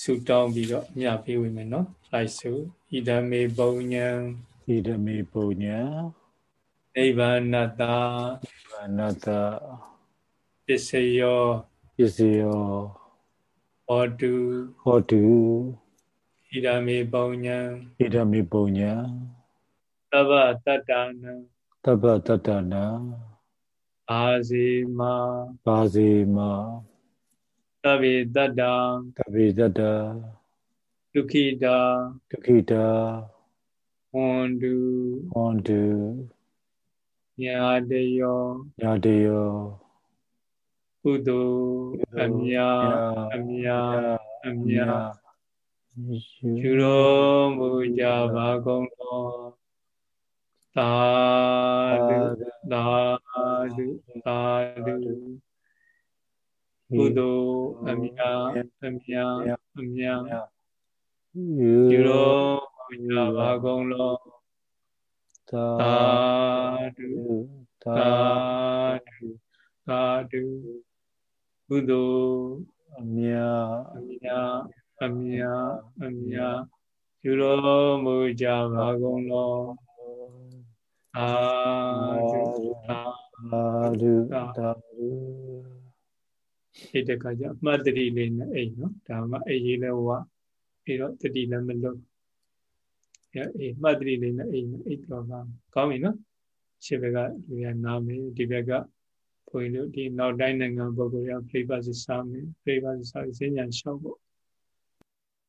Speaker 2: ဆူတောင်းပြီးတော့မြပေးဝင်မယ်နော်။လိုက်စုဣဒမေဘုံညံ
Speaker 1: ဣဒမေဘုံညံ
Speaker 2: နိဗ္ဗာနတ္တ
Speaker 1: နိဗ္ဗာနတ္တ
Speaker 2: ပစ္စယော
Speaker 1: ပစ္စယော
Speaker 2: ဟောတု
Speaker 1: ဟောတု
Speaker 2: ဣဒမေပုံညာ
Speaker 1: ဣဒမေပုံညာ
Speaker 2: သဗ္ဗတတ္တနာ
Speaker 1: သဗ္ဗတတ္တနာ
Speaker 2: အာဇေမ
Speaker 1: ပါဇေမ
Speaker 2: သဗ္ဗေတတ္တ
Speaker 1: သဗ္ဗေတတ္တ
Speaker 2: ဒုခိတာ
Speaker 1: ဒုခိတာ
Speaker 2: ဟွန်တု
Speaker 1: ဟွန်တု
Speaker 2: ညာတယော
Speaker 1: ညာတယော
Speaker 2: ကုသိုလ်အမြအမြအမြယူတော်မူကြပါကုန်သော သာဓုသာဓုသာဓုကုသိုလ်အမြအမြအမြယူတော်မူကြပါကုန်သောသာဓုသာဓုသာဓုကုသိုလ်
Speaker 1: အမြ
Speaker 2: အမြအမြအမြယူတော်မူကြပါကုန်လော အာဓုသာ
Speaker 1: ဓုသာဓု
Speaker 2: ဒီတခါကျမှတ်တတိလေးနဲ့အိမ်နော်ဒါမှအိမ်ရေးလဲဝပြီးတော့တတိလည်းမလွတ်အဲအိမ်မှတ်တတိလေးနဲ့အိမ်အိတ်တော်ပါကောင်းပြီနော်ရှေ့ဘက်ကလူရနာမေဒီဘက်ကဘုန်းကြီးတို့ဒီနောက်တိုင်းနိုင်ငံပုဂ္ဂိုလ်ရပြိပ္ပစစာမေပြိပ္ပစစာစဉ္ညာလျှောက်ဖို့